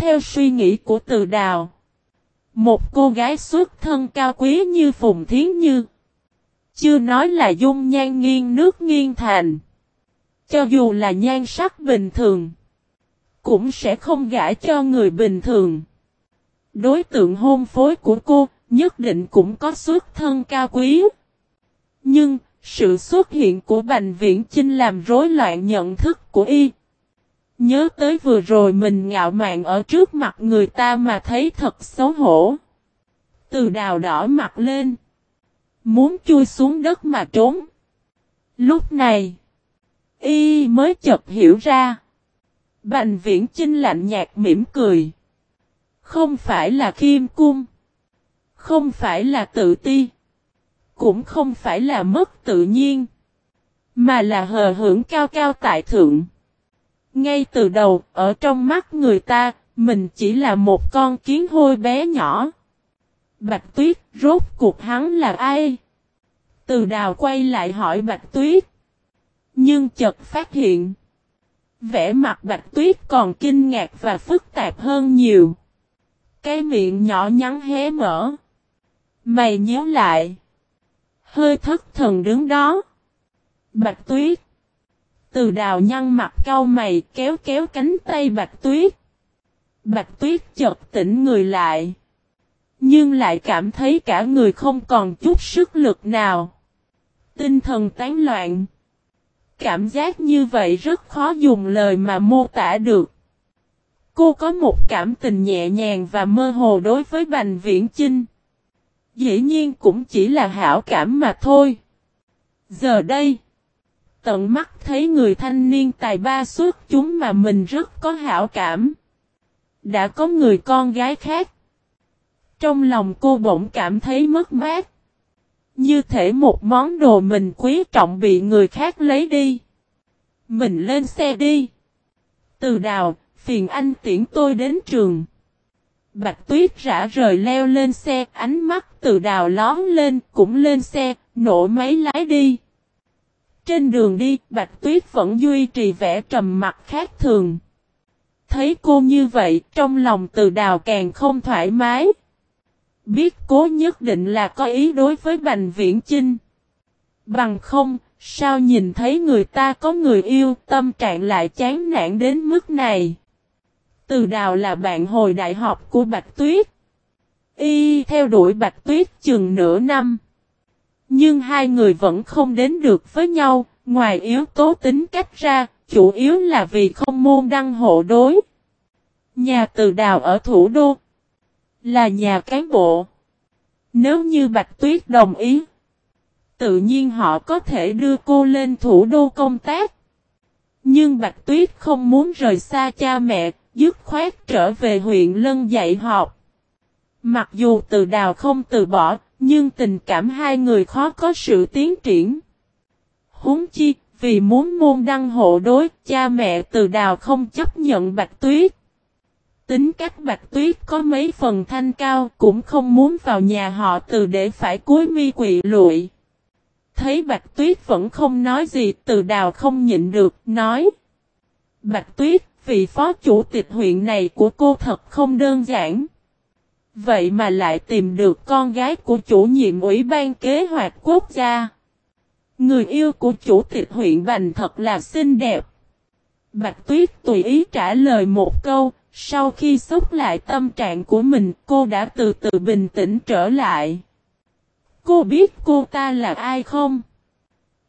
Theo suy nghĩ của từ đào, một cô gái xuất thân cao quý như Phùng Thiến Như, chưa nói là dung nhan nghiêng nước nghiêng thành. Cho dù là nhan sắc bình thường, cũng sẽ không gả cho người bình thường. Đối tượng hôn phối của cô nhất định cũng có xuất thân cao quý. Nhưng, sự xuất hiện của Bành Viễn Chinh làm rối loạn nhận thức của y. Nhớ tới vừa rồi mình ngạo mạn ở trước mặt người ta mà thấy thật xấu hổ. Từ đào đỏ mặt lên. Muốn chui xuống đất mà trốn. Lúc này, y mới chợt hiểu ra. Bành viễn chinh lạnh nhạt mỉm cười. Không phải là khiêm cung. Không phải là tự ti. Cũng không phải là mất tự nhiên. Mà là hờ hưởng cao cao tại thượng. Ngay từ đầu, ở trong mắt người ta, mình chỉ là một con kiến hôi bé nhỏ. Bạch Tuyết, rốt cuộc hắn là ai? Từ đào quay lại hỏi Bạch Tuyết. Nhưng chợt phát hiện. Vẻ mặt Bạch Tuyết còn kinh ngạc và phức tạp hơn nhiều. Cái miệng nhỏ nhắn hé mở. Mày nhớ lại. Hơi thất thần đứng đó. Bạch Tuyết. Từ đào nhăn mặt cau mày kéo kéo cánh tay Bạch Tuyết. Bạch Tuyết chợt tỉnh người lại. Nhưng lại cảm thấy cả người không còn chút sức lực nào. Tinh thần tán loạn. Cảm giác như vậy rất khó dùng lời mà mô tả được. Cô có một cảm tình nhẹ nhàng và mơ hồ đối với Bành Viễn Chinh. Dĩ nhiên cũng chỉ là hảo cảm mà thôi. Giờ đây, tận mắt thấy người thanh niên tài ba suốt chúng mà mình rất có hảo cảm. Đã có người con gái khác. Trong lòng cô bỗng cảm thấy mất mát. Như thể một món đồ mình quý trọng bị người khác lấy đi. Mình lên xe đi. Từ đào, phiền anh tiễn tôi đến trường. Bạch tuyết rã rời leo lên xe, ánh mắt từ đào lón lên, cũng lên xe, nổ máy lái đi. Trên đường đi, Bạch Tuyết vẫn duy trì vẻ trầm mặt khác thường. Thấy cô như vậy, trong lòng từ đào càng không thoải mái. Biết cố nhất định là có ý đối với Bành Viễn Chinh. Bằng không, sao nhìn thấy người ta có người yêu, tâm trạng lại chán nản đến mức này. Từ đào là bạn hồi đại học của Bạch Tuyết. Y theo đuổi Bạch Tuyết chừng nửa năm. Nhưng hai người vẫn không đến được với nhau, ngoài yếu tố tính cách ra, chủ yếu là vì không môn đăng hộ đối. Nhà từ đào ở thủ đô là nhà cán bộ. Nếu như Bạch Tuyết đồng ý, tự nhiên họ có thể đưa cô lên thủ đô công tác. Nhưng Bạch Tuyết không muốn rời xa cha mẹ, dứt khoát trở về huyện Lân dạy học. Mặc dù từ đào không từ bỏ, nhưng tình cảm hai người khó có sự tiến triển. Huống chi, vì muốn môn đăng hộ đối, cha mẹ từ đào không chấp nhận Bạch Tuyết. Tính cách Bạch Tuyết có mấy phần thanh cao, cũng không muốn vào nhà họ từ để phải cúi mi quỵ lụi. Thấy Bạch Tuyết vẫn không nói gì, từ đào không nhịn được, nói. Bạch Tuyết, vị phó chủ tịch huyện này của cô thật không đơn giản. Vậy mà lại tìm được con gái của chủ nhiệm ủy ban kế hoạch quốc gia. Người yêu của chủ tịch huyện Bành thật là xinh đẹp. Bạch Tuyết tùy ý trả lời một câu, sau khi xúc lại tâm trạng của mình cô đã từ từ bình tĩnh trở lại. Cô biết cô ta là ai không?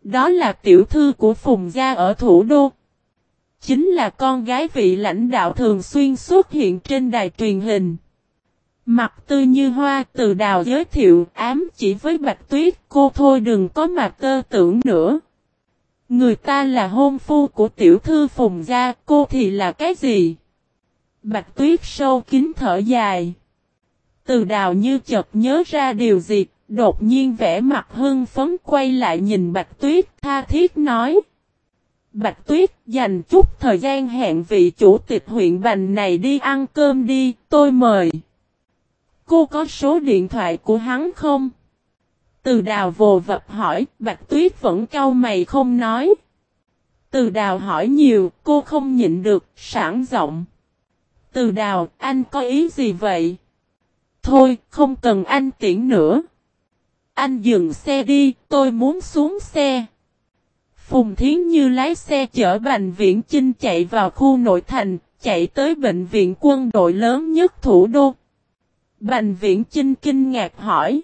Đó là tiểu thư của Phùng Gia ở thủ đô. Chính là con gái vị lãnh đạo thường xuyên xuất hiện trên đài truyền hình. Mặt tư như hoa từ đào giới thiệu ám chỉ với Bạch Tuyết cô thôi đừng có mà tơ tưởng nữa. Người ta là hôn phu của tiểu thư Phùng Gia cô thì là cái gì? Bạch Tuyết sâu kín thở dài. Từ đào như chợt nhớ ra điều gì, đột nhiên vẽ mặt hưng phấn quay lại nhìn Bạch Tuyết tha thiết nói. Bạch Tuyết dành chút thời gian hẹn vị chủ tịch huyện Bành này đi ăn cơm đi, tôi mời. Cô có số điện thoại của hắn không? Từ đào vồ vập hỏi, Bạch Tuyết vẫn cau mày không nói. Từ đào hỏi nhiều, cô không nhịn được, sảng giọng. Từ đào, anh có ý gì vậy? Thôi, không cần anh tiễn nữa. Anh dừng xe đi, tôi muốn xuống xe. Phùng Thiến Như lái xe chở Bành Viễn Chinh chạy vào khu nội thành, chạy tới bệnh viện quân đội lớn nhất thủ đô. Bành Viễn Chinh kinh ngạc hỏi.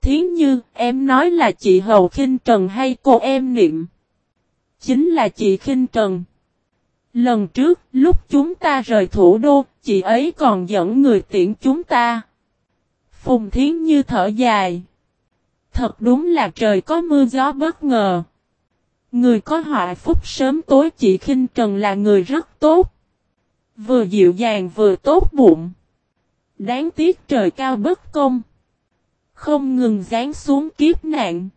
Thiến Như, em nói là chị Hầu khinh Trần hay cô em niệm? Chính là chị khinh Trần. Lần trước, lúc chúng ta rời thủ đô, chị ấy còn dẫn người tiễn chúng ta. Phùng Thiến Như thở dài. Thật đúng là trời có mưa gió bất ngờ. Người có họa phúc sớm tối chị khinh Trần là người rất tốt. Vừa dịu dàng vừa tốt bụng. Đáng tiếc trời cao bất công. Không ngừng dán xuống kiếp nạn.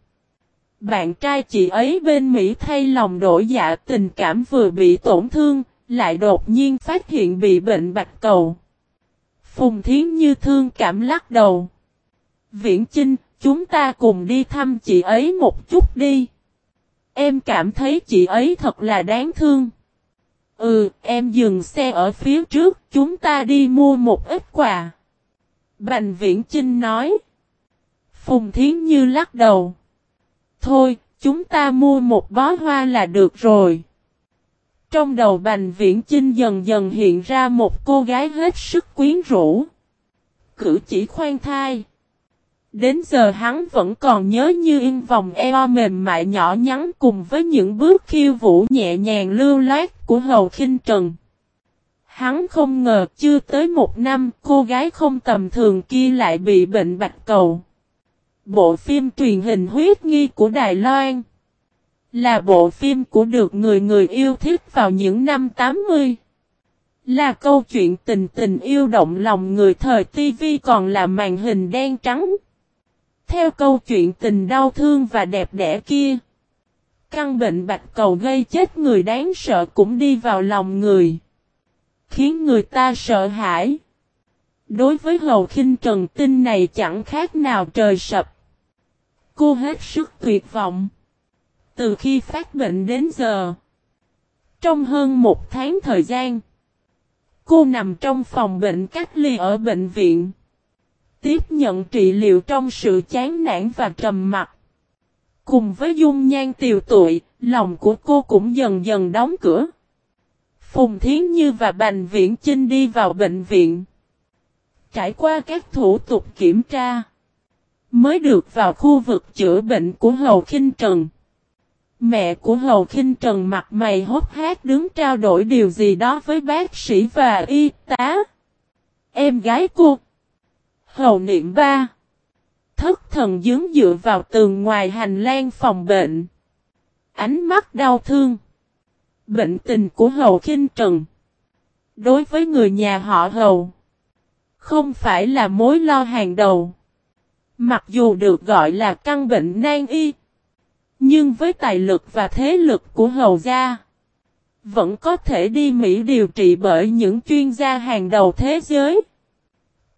Bạn trai chị ấy bên Mỹ thay lòng đổi dạ tình cảm vừa bị tổn thương, lại đột nhiên phát hiện bị bệnh bạch cầu. Phùng Thiến Như thương cảm lắc đầu. Viễn Chinh, chúng ta cùng đi thăm chị ấy một chút đi. Em cảm thấy chị ấy thật là đáng thương. Ừ, em dừng xe ở phía trước, chúng ta đi mua một ít quà. Bành Viễn Chinh nói. Phùng Thiến Như lắc đầu. Thôi, chúng ta mua một bó hoa là được rồi. Trong đầu Bành Viễn Chinh dần dần hiện ra một cô gái hết sức quyến rũ. Cử chỉ khoan thai. Đến giờ hắn vẫn còn nhớ như in vòng eo mềm mại nhỏ nhắn cùng với những bước khiêu vũ nhẹ nhàng lưu loát của Hầu khinh Trần. Hắn không ngờ chưa tới một năm, cô gái không tầm thường kia lại bị bệnh bạch cầu. Bộ phim truyền hình huyết nghi của Đài Loan là bộ phim của được người người yêu thích vào những năm 80. Là câu chuyện tình tình yêu động lòng người thời TV còn là màn hình đen trắng. Theo câu chuyện tình đau thương và đẹp đẽ kia. Căn bệnh bạch cầu gây chết người đáng sợ cũng đi vào lòng người. Khiến người ta sợ hãi. Đối với hầu khinh trần tinh này chẳng khác nào trời sập. Cô hết sức tuyệt vọng. Từ khi phát bệnh đến giờ. Trong hơn một tháng thời gian. Cô nằm trong phòng bệnh cách ly ở bệnh viện. Tiếp nhận trị liệu trong sự chán nản và trầm mặc. Cùng với dung nhan tiều tụi, lòng của cô cũng dần dần đóng cửa. Phùng Thiến Như và Bành Viễn Chinh đi vào bệnh viện. Trải qua các thủ tục kiểm tra. Mới được vào khu vực chữa bệnh của Hầu Kinh Trần. Mẹ của Hầu Kinh Trần mặt mày hốt hát đứng trao đổi điều gì đó với bác sĩ và y tá. Em gái cô. Hầu niệm ba. Thất thần dướng dựa vào tường ngoài hành lang phòng bệnh. Ánh mắt đau thương. Bệnh tình của Hầu Kinh Trần. Đối với người nhà họ Hầu. Không phải là mối lo hàng đầu. Mặc dù được gọi là căn bệnh nan y. Nhưng với tài lực và thế lực của Hầu Gia. Vẫn có thể đi Mỹ điều trị bởi những chuyên gia hàng đầu thế giới.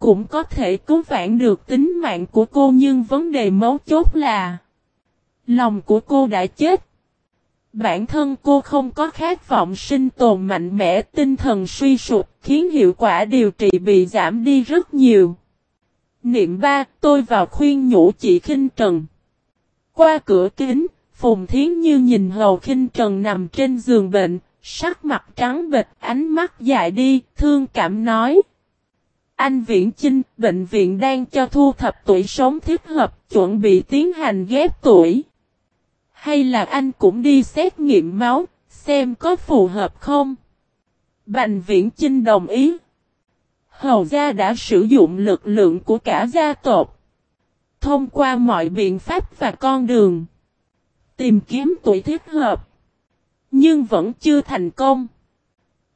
Cũng có thể cứu vãn được tính mạng của cô nhưng vấn đề mấu chốt là Lòng của cô đã chết Bản thân cô không có khát vọng sinh tồn mạnh mẽ tinh thần suy sụp khiến hiệu quả điều trị bị giảm đi rất nhiều. Niệm ba tôi vào khuyên nhủ chị khinh Trần. Qua cửa kính, Phùng Thiến Như nhìn Hầu khinh Trần nằm trên giường bệnh, sắc mặt trắng bệch ánh mắt dại đi, thương cảm nói. Anh Viễn Chinh, bệnh viện đang cho thu thập tuổi sống thích hợp, chuẩn bị tiến hành ghép tuổi. Hay là anh cũng đi xét nghiệm máu, xem có phù hợp không? Bành Viễn Chinh đồng ý. Hầu gia đã sử dụng lực lượng của cả gia tộc. Thông qua mọi biện pháp và con đường. Tìm kiếm tuổi thích hợp. Nhưng vẫn chưa thành công.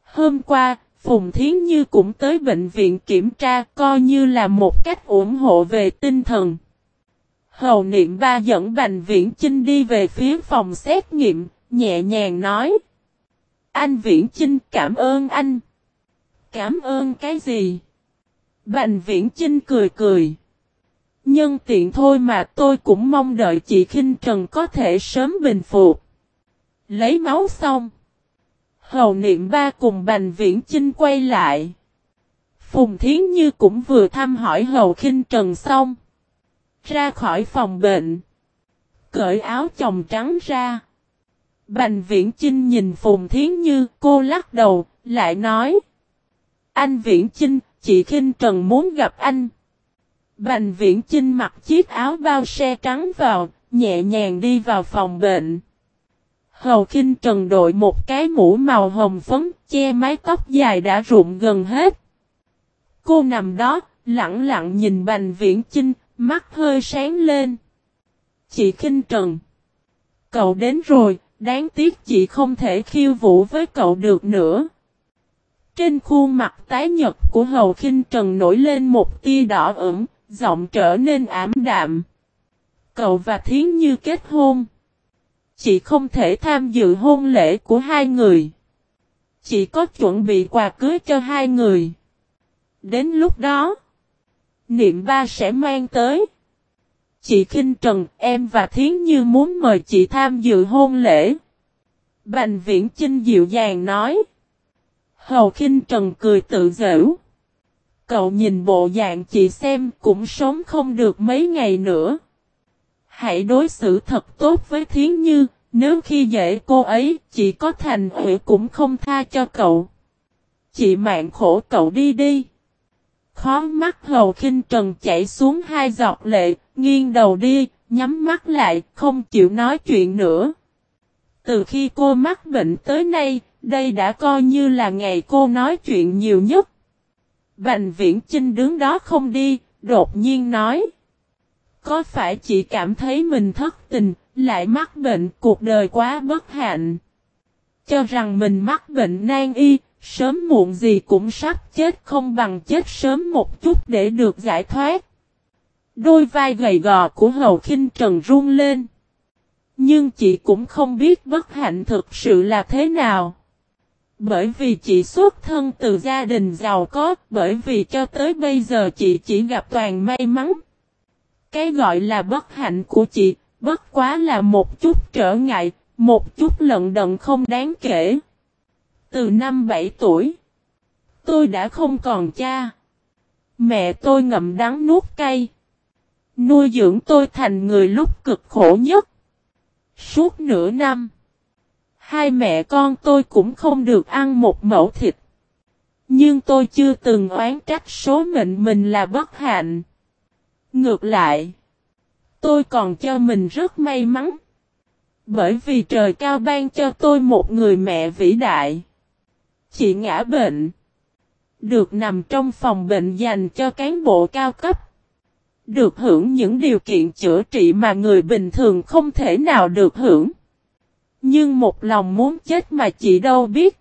Hôm qua, Phùng Thiến Như cũng tới bệnh viện kiểm tra coi như là một cách ủng hộ về tinh thần. Hầu niệm ba dẫn Bành Viễn Chinh đi về phía phòng xét nghiệm, nhẹ nhàng nói. Anh Viễn Chinh cảm ơn anh. Cảm ơn cái gì? Bành Viễn Chinh cười cười. Nhân tiện thôi mà tôi cũng mong đợi chị Kinh Trần có thể sớm bình phục. Lấy máu xong. Hầu niệm ba cùng Bành Viễn Chinh quay lại. Phùng Thiến Như cũng vừa thăm hỏi Hầu Kinh Trần xong. Ra khỏi phòng bệnh. Cởi áo chồng trắng ra. Bành Viễn Chinh nhìn Phùng Thiến Như cô lắc đầu, lại nói. Anh Viễn Chinh, chị Kinh Trần muốn gặp anh. Bành Viễn Chinh mặc chiếc áo bao xe trắng vào, nhẹ nhàng đi vào phòng bệnh. Hầu Kinh Trần đội một cái mũ màu hồng phấn, che mái tóc dài đã rụng gần hết. Cô nằm đó, lặng lặng nhìn Bành Viễn Chinh, mắt hơi sáng lên. Chị Kinh Trần. Cậu đến rồi, đáng tiếc chị không thể khiêu vũ với cậu được nữa. Trên khuôn mặt tái nhật của Hầu Kinh Trần nổi lên một tia đỏ ửng, giọng trở nên ảm đạm. Cậu và Thiến Như kết hôn. Chị không thể tham dự hôn lễ của hai người. Chị có chuẩn bị quà cưới cho hai người. Đến lúc đó, niệm ba sẽ mang tới. Chị Kinh Trần, em và Thiến Như muốn mời chị tham dự hôn lễ. Bành viễn Chinh dịu dàng nói. Hầu Kinh Trần cười tự giễu. Cậu nhìn bộ dạng chị xem cũng sống không được mấy ngày nữa. Hãy đối xử thật tốt với Thiến Như, nếu khi dễ cô ấy, chị có thành hủy cũng không tha cho cậu. Chị mạng khổ cậu đi đi. Khó mắt hầu khinh trần chảy xuống hai giọt lệ, nghiêng đầu đi, nhắm mắt lại, không chịu nói chuyện nữa. Từ khi cô mắc bệnh tới nay, đây đã coi như là ngày cô nói chuyện nhiều nhất. Bành viễn Chinh đứng đó không đi, đột nhiên nói. Có phải chị cảm thấy mình thất tình, lại mắc bệnh cuộc đời quá bất hạnh? Cho rằng mình mắc bệnh nan y, sớm muộn gì cũng sắp chết không bằng chết sớm một chút để được giải thoát. Đôi vai gầy gò của Hầu khinh Trần run lên. Nhưng chị cũng không biết bất hạnh thực sự là thế nào. Bởi vì chị xuất thân từ gia đình giàu có, bởi vì cho tới bây giờ chị chỉ gặp toàn may mắn. Cái gọi là bất hạnh của chị, bất quá là một chút trở ngại, một chút lận đận không đáng kể. Từ năm 7 tuổi, tôi đã không còn cha. Mẹ tôi ngậm đắng nuốt cay. Nuôi dưỡng tôi thành người lúc cực khổ nhất. Suốt nửa năm, hai mẹ con tôi cũng không được ăn một mẫu thịt. Nhưng tôi chưa từng oán trách số mệnh mình là bất hạnh. Ngược lại, tôi còn cho mình rất may mắn. Bởi vì trời cao ban cho tôi một người mẹ vĩ đại. Chị ngã bệnh. Được nằm trong phòng bệnh dành cho cán bộ cao cấp. Được hưởng những điều kiện chữa trị mà người bình thường không thể nào được hưởng. Nhưng một lòng muốn chết mà chị đâu biết.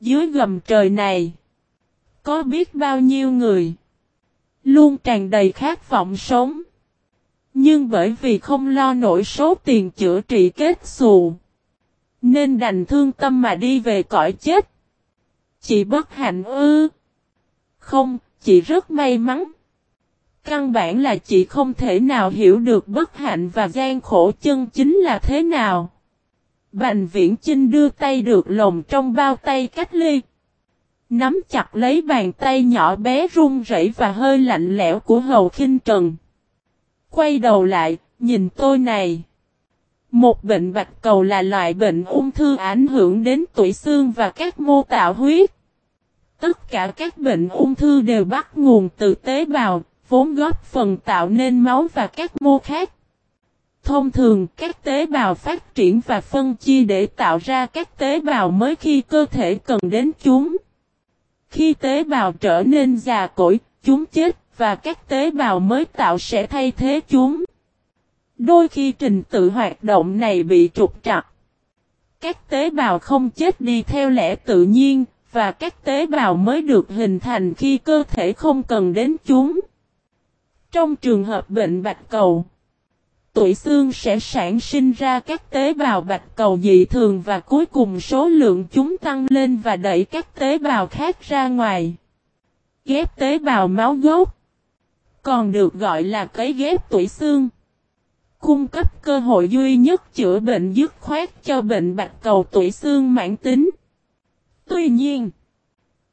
Dưới gầm trời này. Có biết bao nhiêu người. Luôn tràn đầy khát vọng sống. Nhưng bởi vì không lo nổi số tiền chữa trị kết xù. Nên đành thương tâm mà đi về cõi chết. Chị bất hạnh ư. Không, chị rất may mắn. Căn bản là chị không thể nào hiểu được bất hạnh và gian khổ chân chính là thế nào. Bành viễn Chinh đưa tay được lồng trong bao tay cách ly. Nắm chặt lấy bàn tay nhỏ bé run rẩy và hơi lạnh lẽo của hầu khinh trần. Quay đầu lại, nhìn tôi này. Một bệnh bạch cầu là loại bệnh ung thư ảnh hưởng đến tủy xương và các mô tạo huyết. Tất cả các bệnh ung thư đều bắt nguồn từ tế bào, vốn góp phần tạo nên máu và các mô khác. Thông thường, các tế bào phát triển và phân chia để tạo ra các tế bào mới khi cơ thể cần đến chúng. Khi tế bào trở nên già cỗi, chúng chết và các tế bào mới tạo sẽ thay thế chúng. Đôi khi trình tự hoạt động này bị trục trặc. Các tế bào không chết đi theo lẽ tự nhiên, và các tế bào mới được hình thành khi cơ thể không cần đến chúng. Trong trường hợp bệnh bạch cầu, tuổi xương sẽ sản sinh ra các tế bào bạch cầu dị thường và cuối cùng số lượng chúng tăng lên và đẩy các tế bào khác ra ngoài. Ghép tế bào máu gốc còn được gọi là cấy ghép tuổi xương. Cung cấp cơ hội duy nhất chữa bệnh dứt khoát cho bệnh bạch cầu tuổi xương mãn tính. Tuy nhiên,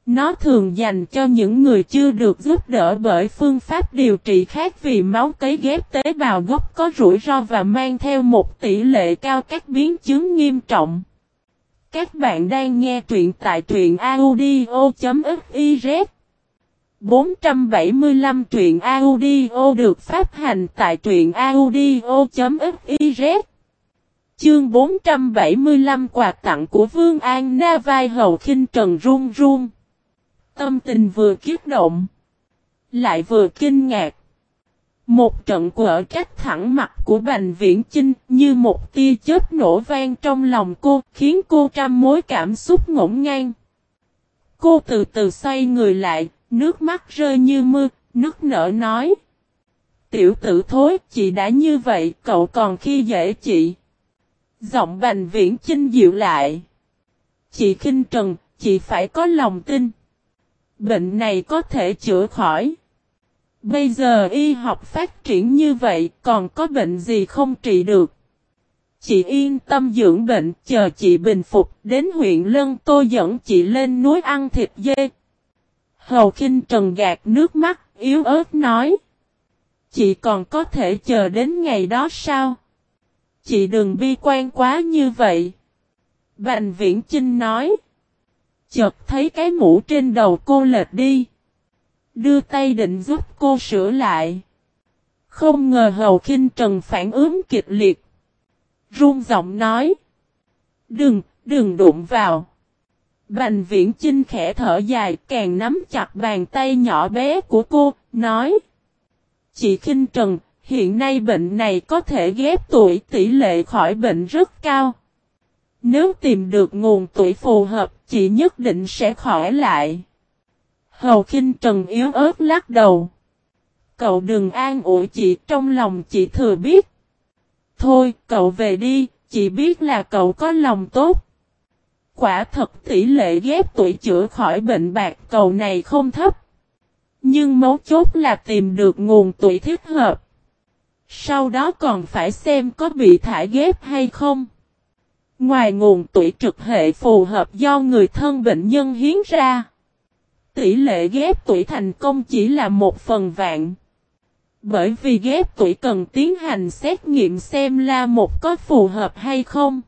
nó thường dành cho những người chưa được giúp đỡ bởi phương pháp điều trị khác vì máu cấy ghép tế bào gốc có rủi ro và mang theo một tỷ lệ cao các biến chứng nghiêm trọng. Các bạn đang nghe truyện tại truyện audio.fiz 475 truyện audio được phát hành tại truyện audio.fiz Chương 475 quà tặng của Vương An Na vai hầu khinh trần run run. Tâm tình vừa kiết động. Lại vừa kinh ngạc. Một trận quở trách thẳng mặt của Bành Viễn Chinh như một tia chớp nổ vang trong lòng cô khiến cô trăm mối cảm xúc ngổn ngang. Cô từ từ xoay người lại, nước mắt rơi như mưa, nước nở nói. Tiểu tử thối, chị đã như vậy, cậu còn khi dễ chị. Giọng bành viễn chinh dịu lại. Chị khinh trần, chị phải có lòng tin. Bệnh này có thể chữa khỏi. Bây giờ y học phát triển như vậy, còn có bệnh gì không trị được. Chị yên tâm dưỡng bệnh, chờ chị bình phục, đến huyện Lân tôi dẫn chị lên núi ăn thịt dê. Hầu khinh trần gạt nước mắt, yếu ớt nói. Chị còn có thể chờ đến ngày đó sao? Chị đừng bi quan quá như vậy. Bành viễn Chinh nói. Chợt thấy cái mũ trên đầu cô lệch đi. Đưa tay định giúp cô sửa lại. Không ngờ Hầu khinh Trần phản ứng kịch liệt. Run giọng nói. Đừng, đừng đụng vào. Bành viễn Trinh khẽ thở dài càng nắm chặt bàn tay nhỏ bé của cô, nói. Chị khinh Trần, hiện nay bệnh này có thể ghép tuổi tỷ lệ khỏi bệnh rất cao. Nếu tìm được nguồn tuổi phù hợp, chị nhất định sẽ khỏi lại. Hầu khinh Trần yếu ớt lắc đầu. Cậu đừng an ủi chị trong lòng chị thừa biết. Thôi, cậu về đi, chị biết là cậu có lòng tốt. Quả thật tỷ lệ ghép tuổi chữa khỏi bệnh bạc cầu này không thấp. Nhưng mấu chốt là tìm được nguồn tuổi thích hợp. Sau đó còn phải xem có bị thải ghép hay không. Ngoài nguồn tuổi trực hệ phù hợp do người thân bệnh nhân hiến ra. Tỷ lệ ghép tuổi thành công chỉ là một phần vạn. Bởi vì ghép tuổi cần tiến hành xét nghiệm xem la một có phù hợp hay không.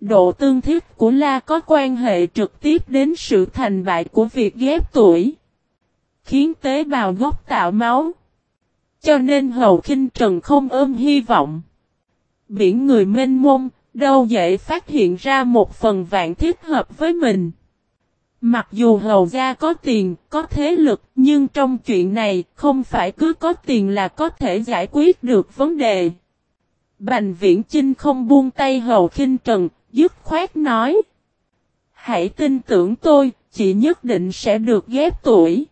Độ tương thích của la có quan hệ trực tiếp đến sự thành bại của việc ghép tuổi. Khiến tế bào gốc tạo máu. Cho nên hầu khinh trần không ôm hy vọng. Biển người mênh mông, đâu dễ phát hiện ra một phần vạn thích hợp với mình. Mặc dù hầu gia có tiền, có thế lực, nhưng trong chuyện này không phải cứ có tiền là có thể giải quyết được vấn đề. Bành viễn Chinh không buông tay hầu khinh trần, dứt khoát nói. Hãy tin tưởng tôi, chị nhất định sẽ được ghép tuổi.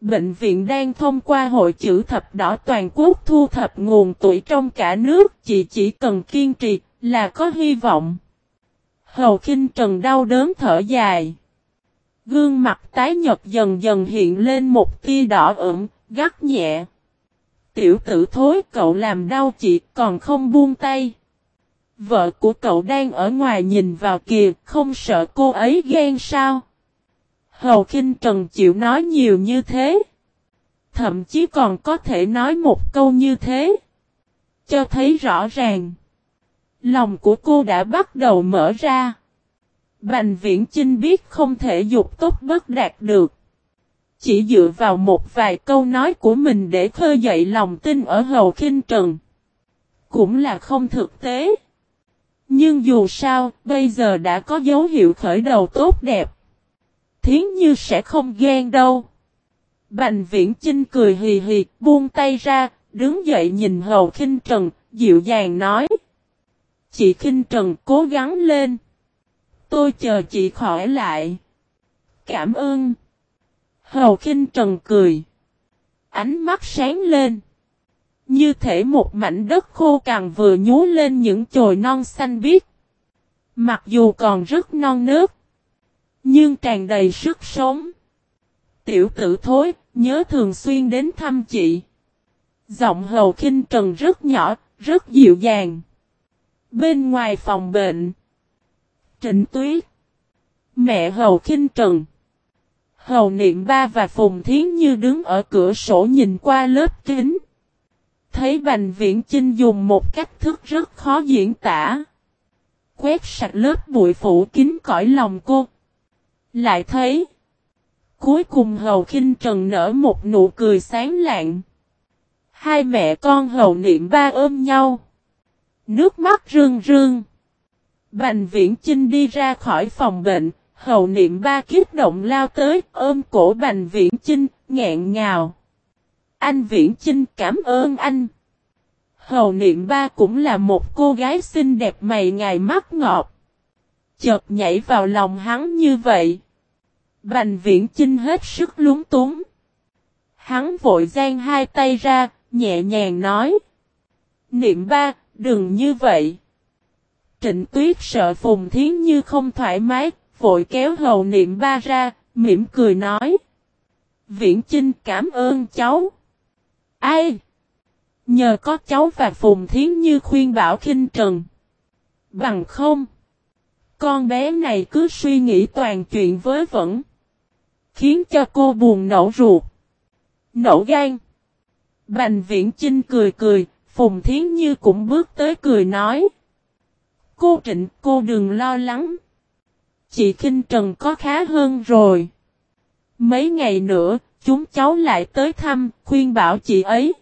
Bệnh viện đang thông qua hội chữ thập đỏ toàn quốc thu thập nguồn tuổi trong cả nước, chị chỉ cần kiên trì là có hy vọng. Hầu khinh trần đau đớn thở dài. Gương mặt tái nhật dần dần hiện lên một tia đỏ ửng, gắt nhẹ. Tiểu tử thối cậu làm đau chị còn không buông tay. Vợ của cậu đang ở ngoài nhìn vào kìa, không sợ cô ấy ghen sao? Hầu khinh Trần chịu nói nhiều như thế. Thậm chí còn có thể nói một câu như thế. Cho thấy rõ ràng. Lòng của cô đã bắt đầu mở ra. Bành viễn Chinh biết không thể dục tốt bất đạt được. Chỉ dựa vào một vài câu nói của mình để khơi dậy lòng tin ở hầu khinh trần. Cũng là không thực tế. Nhưng dù sao, bây giờ đã có dấu hiệu khởi đầu tốt đẹp. Thiến như sẽ không ghen đâu. Bành viễn Chinh cười hì hì, buông tay ra, đứng dậy nhìn hầu khinh trần, dịu dàng nói. Chị khinh trần cố gắng lên. Tôi chờ chị khỏi lại. Cảm ơn. Hầu khinh trần cười. Ánh mắt sáng lên. Như thể một mảnh đất khô càng vừa nhú lên những chồi non xanh biếc. Mặc dù còn rất non nước. Nhưng tràn đầy sức sống. Tiểu tử thối, nhớ thường xuyên đến thăm chị. Giọng hầu khinh trần rất nhỏ, rất dịu dàng. Bên ngoài phòng bệnh. Trịnh Tuyết. Mẹ Hầu khinh Trần. Hầu Niệm Ba và Phùng Thiến Như đứng ở cửa sổ nhìn qua lớp kính. Thấy Bành Viễn Chinh dùng một cách thức rất khó diễn tả. Quét sạch lớp bụi phủ kín cõi lòng cô. Lại thấy. Cuối cùng Hầu khinh Trần nở một nụ cười sáng lạng. Hai mẹ con Hầu Niệm Ba ôm nhau. Nước mắt rưng rưng. Bành viễn Chinh đi ra khỏi phòng bệnh, hậu niệm ba kiếp động lao tới, ôm cổ bành viễn Chinh, nghẹn ngào. Anh viễn Chinh cảm ơn anh. Hầu niệm ba cũng là một cô gái xinh đẹp mày ngài mắt ngọt. Chợt nhảy vào lòng hắn như vậy. Bành viễn Chinh hết sức lúng túng. Hắn vội giang hai tay ra, nhẹ nhàng nói. Niệm ba, đừng như vậy. Trịnh Tuyết sợ Phùng Thiến Như không thoải mái, vội kéo hầu niệm ba ra, mỉm cười nói. Viễn Chinh cảm ơn cháu. Ai? Nhờ có cháu và Phùng Thiến Như khuyên bảo khinh trần. Bằng không. Con bé này cứ suy nghĩ toàn chuyện với vẫn, Khiến cho cô buồn nổ ruột. Nổ gan. Bành viễn Chinh cười cười, Phùng Thiến Như cũng bước tới cười nói. Cô Trịnh, cô đừng lo lắng. Chị Kinh Trần có khá hơn rồi. Mấy ngày nữa, chúng cháu lại tới thăm, khuyên bảo chị ấy.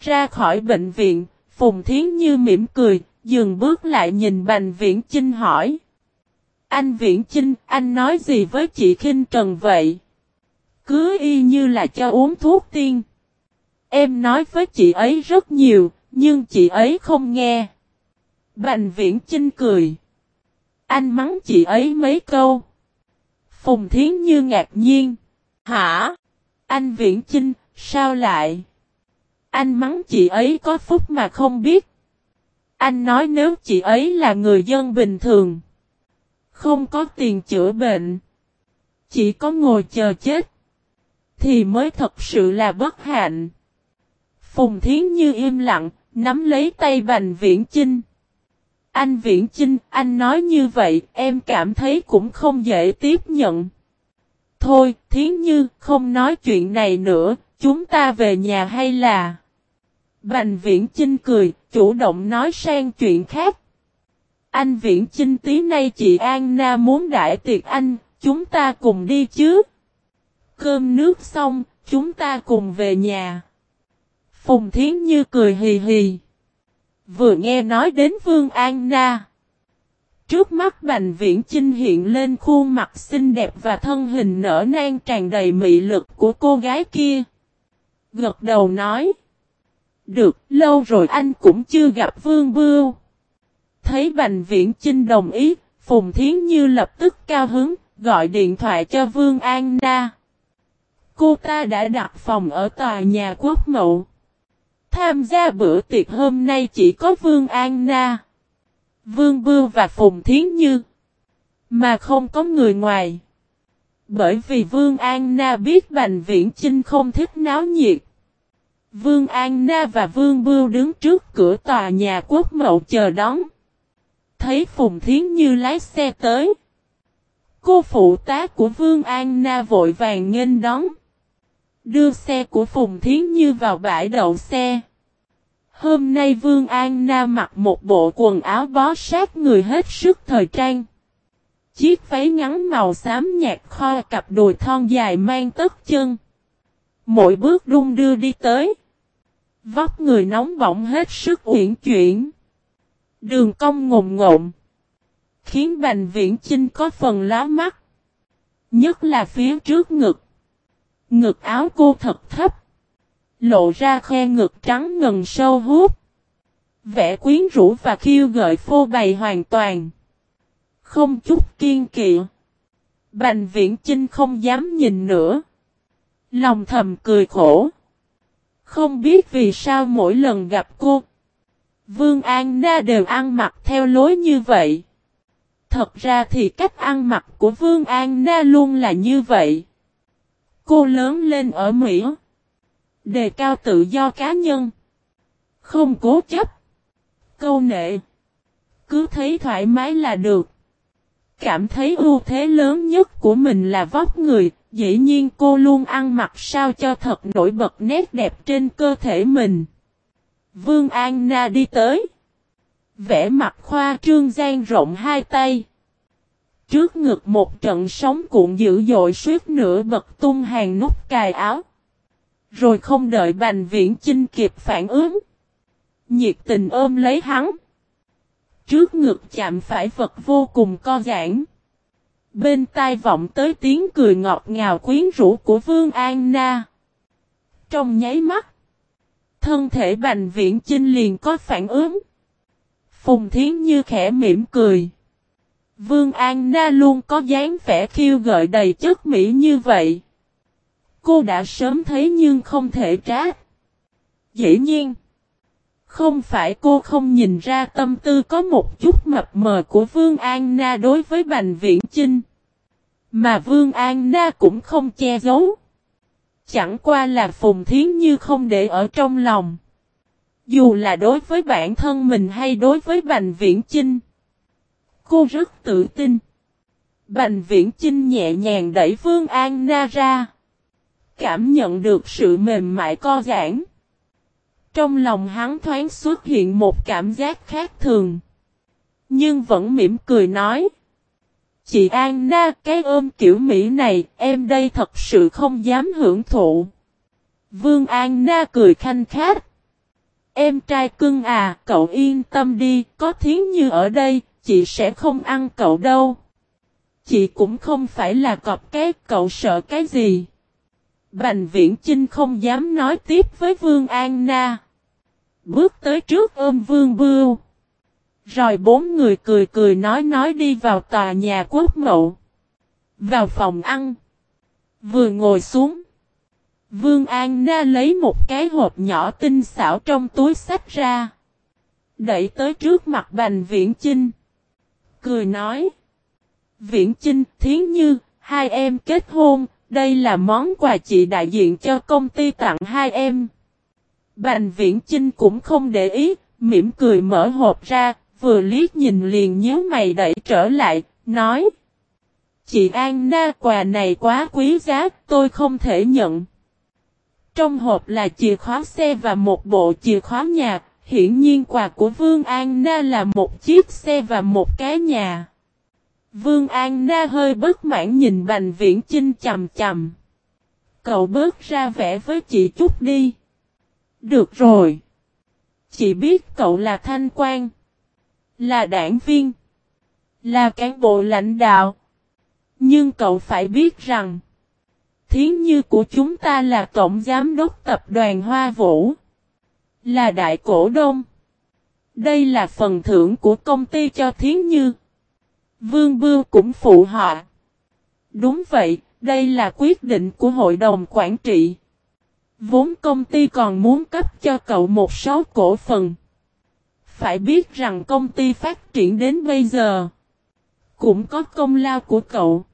Ra khỏi bệnh viện, Phùng Thiến Như mỉm cười, dừng bước lại nhìn Bành Viễn Chinh hỏi. Anh Viễn Chinh, anh nói gì với chị Kinh Trần vậy? Cứ y như là cho uống thuốc tiên. Em nói với chị ấy rất nhiều, nhưng chị ấy không nghe. Bành Viễn Chinh cười. Anh mắng chị ấy mấy câu. Phùng Thiến Như ngạc nhiên. Hả? Anh Viễn Chinh, sao lại? Anh mắng chị ấy có phúc mà không biết. Anh nói nếu chị ấy là người dân bình thường. Không có tiền chữa bệnh. Chỉ có ngồi chờ chết. Thì mới thật sự là bất hạnh. Phùng Thiến Như im lặng, nắm lấy tay Bành Viễn Chinh. Anh Viễn Chinh, anh nói như vậy, em cảm thấy cũng không dễ tiếp nhận. Thôi, Thiến Như, không nói chuyện này nữa, chúng ta về nhà hay là... Bành Viễn Chinh cười, chủ động nói sang chuyện khác. Anh Viễn Chinh tí nay chị An Na muốn đại tiệc anh, chúng ta cùng đi chứ. Cơm nước xong, chúng ta cùng về nhà. Phùng Thiến Như cười hì hì. Vừa nghe nói đến Vương An Na. Trước mắt Bành Viễn Chinh hiện lên khuôn mặt xinh đẹp và thân hình nở nang tràn đầy mị lực của cô gái kia. Gật đầu nói. Được, lâu rồi anh cũng chưa gặp Vương Bưu. Thấy Bành Viễn Chinh đồng ý, Phùng Thiến Như lập tức cao hứng, gọi điện thoại cho Vương An Na. Cô ta đã đặt phòng ở tòa nhà quốc mậu. Tham gia bữa tiệc hôm nay chỉ có Vương An Na, Vương Bưu và Phùng Thiến Như. Mà không có người ngoài. Bởi vì Vương An Na biết Bành Viễn Chinh không thích náo nhiệt. Vương An Na và Vương Bưu đứng trước cửa tòa nhà quốc mậu chờ đón. Thấy Phùng Thiến Như lái xe tới. Cô phụ tá của Vương An Na vội vàng nghênh đón. Đưa xe của Phùng Thiến Như vào bãi đậu xe. Hôm nay Vương An Na mặc một bộ quần áo bó sát người hết sức thời trang. Chiếc váy ngắn màu xám nhạt kho cặp đùi thon dài mang tất chân. Mỗi bước đung đưa đi tới. Vóc người nóng bỏng hết sức uyển chuyển. Đường cong ngồm ngộm. Khiến Bành Viễn Chinh có phần lá mắt. Nhất là phía trước ngực. Ngực áo cô thật thấp. Lộ ra khe ngực trắng ngần sâu hút. Vẽ quyến rũ và khiêu gợi phô bày hoàn toàn. Không chút kiên kỵ. Bành viễn Trinh không dám nhìn nữa. Lòng thầm cười khổ. Không biết vì sao mỗi lần gặp cô. Vương An Na đều ăn mặc theo lối như vậy. Thật ra thì cách ăn mặc của Vương An Na luôn là như vậy. Cô lớn lên ở Mỹ. Đề cao tự do cá nhân. Không cố chấp. Câu nệ. Cứ thấy thoải mái là được. Cảm thấy ưu thế lớn nhất của mình là vóc người, dĩ nhiên cô luôn ăn mặc sao cho thật nổi bật nét đẹp trên cơ thể mình. Vương An Na đi tới. Vẽ mặt khoa trương gian rộng hai tay. Trước ngực một trận sóng cuộn dữ dội suýt nửa bật tung hàng nút cài áo. Rồi không đợi Bành Viễn Chinh kịp phản ứng. Nhiệt tình ôm lấy hắn. Trước ngực chạm phải vật vô cùng co giãn. Bên tai vọng tới tiếng cười ngọt ngào quyến rũ của Vương An Na. Trong nháy mắt. Thân thể Bành Viễn Chinh liền có phản ứng. Phùng Thiến Như khẽ mỉm cười. Vương An Na luôn có dáng vẻ khiêu gợi đầy chất mỹ như vậy. Cô đã sớm thấy nhưng không thể trách. Dĩ nhiên. Không phải cô không nhìn ra tâm tư có một chút mập mờ của Vương An Na đối với Bành Viễn Chinh. Mà Vương An Na cũng không che giấu. Chẳng qua là Phùng Thiến Như không để ở trong lòng. Dù là đối với bản thân mình hay đối với Bành Viễn Chinh. Cô rất tự tin. Bành Viễn Chinh nhẹ nhàng đẩy Vương An Na ra cảm nhận được sự mềm mại co giãn. Trong lòng hắn thoáng xuất hiện một cảm giác khác thường. Nhưng vẫn mỉm cười nói. Chị an na cái ôm kiểu Mỹ này, em đây thật sự không dám hưởng thụ. Vương an na cười khanh khát. Em trai cưng à, cậu yên tâm đi, có thiến như ở đây, chị sẽ không ăn cậu đâu. Chị cũng không phải là cọp cái, cậu sợ cái gì. Bành viễn Chinh không dám nói tiếp với Vương An Na. Bước tới trước ôm Vương Bưu. Rồi bốn người cười cười nói nói đi vào tòa nhà quốc mậu. Vào phòng ăn. Vừa ngồi xuống. Vương An Na lấy một cái hộp nhỏ tinh xảo trong túi sách ra. Đẩy tới trước mặt Bành Viễn Chinh. Cười nói. Viễn Chinh, Thiến Như, hai em kết hôn, đây là món quà chị đại diện cho công ty tặng hai em. Bành Viễn Chinh cũng không để ý, mỉm cười mở hộp ra, vừa liếc nhìn liền nhớ mày đẩy trở lại, nói. Chị An Na quà này quá quý giá, tôi không thể nhận. Trong hộp là chìa khóa xe và một bộ chìa khóa nhà, hiển nhiên quà của Vương An Na là một chiếc xe và một cái nhà. Vương An Na hơi bất mãn nhìn Bành Viễn Chinh chầm chầm. Cậu bớt ra vẻ với chị chút đi. Được rồi. Chị biết cậu là thanh quan. Là đảng viên. Là cán bộ lãnh đạo. Nhưng cậu phải biết rằng. Thiến như của chúng ta là tổng giám đốc tập đoàn Hoa Vũ. Là đại cổ đông. Đây là phần thưởng của công ty cho Thiến Như. Vương Bưu cũng phụ họ. Đúng vậy, đây là quyết định của hội đồng quản trị. Vốn công ty còn muốn cấp cho cậu một số cổ phần. Phải biết rằng công ty phát triển đến bây giờ. Cũng có công lao của cậu.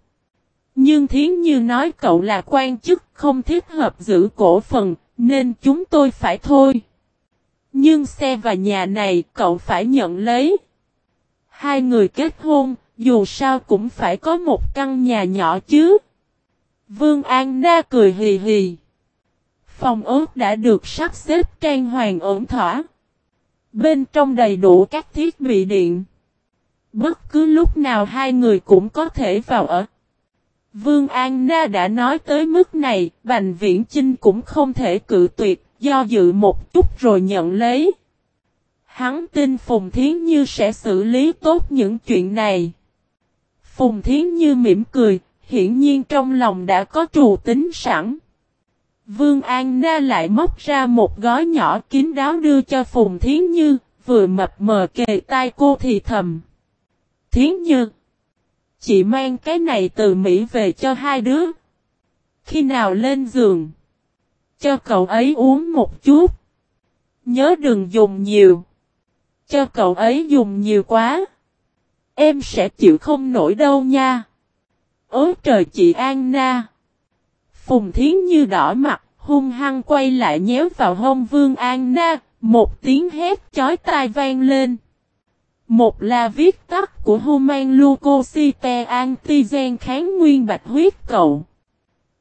Nhưng Thiến Như nói cậu là quan chức không thích hợp giữ cổ phần, nên chúng tôi phải thôi. Nhưng xe và nhà này cậu phải nhận lấy. Hai người kết hôn, dù sao cũng phải có một căn nhà nhỏ chứ. Vương An Na cười hì hì. Phòng ốt đã được sắp xếp trang hoàng ổn thỏa. Bên trong đầy đủ các thiết bị điện. Bất cứ lúc nào hai người cũng có thể vào ở. Vương An Na đã nói tới mức này, Bành Viễn Chinh cũng không thể cự tuyệt, do dự một chút rồi nhận lấy. Hắn tin Phùng Thiến Như sẽ xử lý tốt những chuyện này. Phùng Thiến Như mỉm cười, hiển nhiên trong lòng đã có trù tính sẵn. Vương An Na lại móc ra một gói nhỏ kín đáo đưa cho Phùng Thiến Như, vừa mập mờ kề tai cô thì thầm. Thiến Như, chị mang cái này từ Mỹ về cho hai đứa. Khi nào lên giường, cho cậu ấy uống một chút. Nhớ đừng dùng nhiều. Cho cậu ấy dùng nhiều quá. Em sẽ chịu không nổi đâu nha. Ôi trời chị Anna. Phùng Thiến Như đỏ mặt, hung hăng quay lại nhéo vào hông Vương Anna, một tiếng hét chói tai vang lên. Một là viết tắt của Human Leukocyte Antigen kháng nguyên bạch huyết cầu.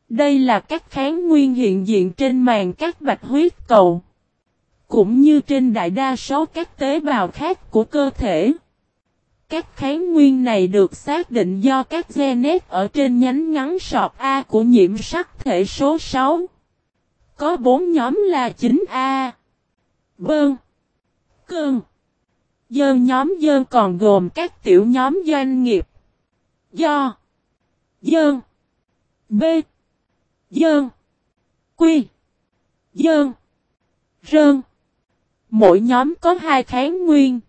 Đây là các kháng nguyên hiện diện trên màng các bạch huyết cầu. Cũng như trên đại đa số các tế bào khác của cơ thể. Các kháng nguyên này được xác định do các genet ở trên nhánh ngắn sọt A của nhiễm sắc thể số 6. Có 4 nhóm là 9A, Bơn, Cơn, dơ nhóm dơ còn gồm các tiểu nhóm doanh nghiệp, Do, Dơn, B, Dơn, Quy, Dơn, Rơn. Mỗi nhóm có hai kháng nguyên.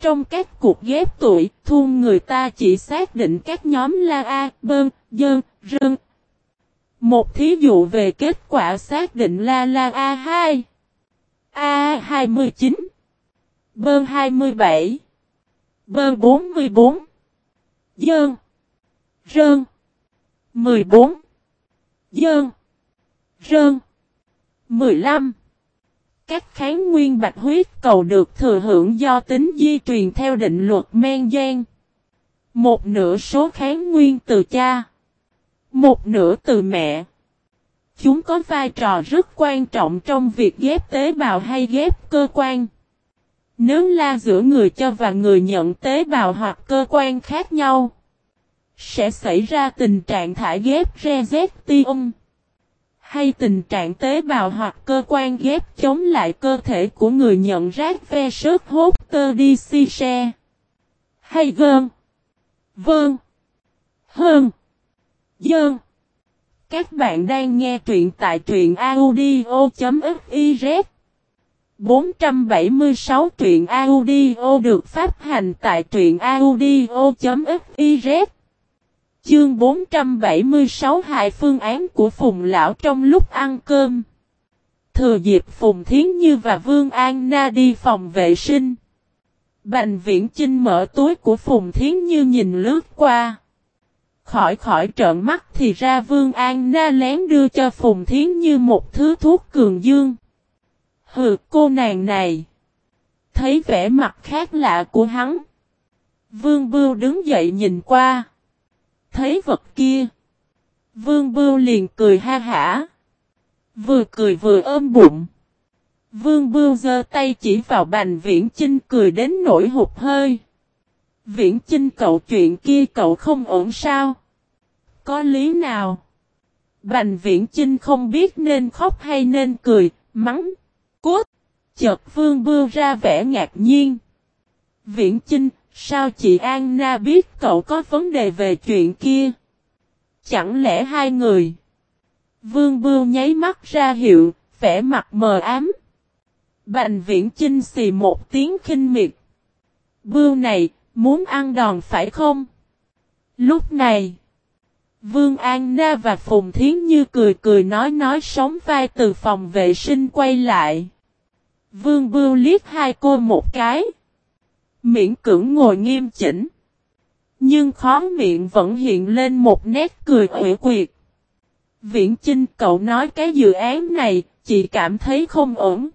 Trong các cuộc ghép tuổi, thun người ta chỉ xác định các nhóm là A, bơn, dơn, rơn. Một thí dụ về kết quả xác định là là A2, A29, bơn 27, bơn 44, dơn, rơn, 14, dơn, rơn, 15. Các kháng nguyên bạch huyết cầu được thừa hưởng do tính di truyền theo định luật men gen. Một nửa số kháng nguyên từ cha. Một nửa từ mẹ. Chúng có vai trò rất quan trọng trong việc ghép tế bào hay ghép cơ quan. Nếu la giữa người cho và người nhận tế bào hoặc cơ quan khác nhau, sẽ xảy ra tình trạng thải ghép rezetium, hay tình trạng tế bào hoặc cơ quan ghép chống lại cơ thể của người nhận rác ve sớt hốt tơ đi si xe. Hay gơn. Vâng. Hơn. Dơn. Các bạn đang nghe truyện tại truyện audio.fiz 476 truyện audio được phát hành tại truyện audio.fiz Chương 476 hại phương án của Phùng Lão trong lúc ăn cơm. Thừa dịp Phùng Thiến Như và Vương An Na đi phòng vệ sinh. Bành viễn Chinh mở túi của Phùng Thiến Như nhìn lướt qua. Khỏi khỏi trợn mắt thì ra Vương An Na lén đưa cho Phùng Thiến Như một thứ thuốc cường dương. Hừ, cô nàng này. Thấy vẻ mặt khác lạ của hắn. Vương Bưu đứng dậy nhìn qua thấy vật kia. Vương Bưu liền cười ha hả. Vừa cười vừa ôm bụng. Vương Bưu giơ tay chỉ vào bành viễn chinh cười đến nỗi hụt hơi. Viễn chinh cậu chuyện kia cậu không ổn sao? Có lý nào? Bành viễn chinh không biết nên khóc hay nên cười, mắng, cốt. Chợt vương bưu ra vẻ ngạc nhiên. Viễn chinh, Sao chị Anna biết cậu có vấn đề về chuyện kia? Chẳng lẽ hai người? Vương Bưu nháy mắt ra hiệu, vẻ mặt mờ ám. Bành viễn chinh xì một tiếng khinh miệt. Bưu này, muốn ăn đòn phải không? Lúc này, Vương An Na và Phùng Thiến Như cười cười nói nói sống vai từ phòng vệ sinh quay lại. Vương Bưu liếc hai cô một cái miễn cưỡng ngồi nghiêm chỉnh. Nhưng khó miệng vẫn hiện lên một nét cười ủy quyệt. Viễn Chinh cậu nói cái dự án này, chị cảm thấy không ổn.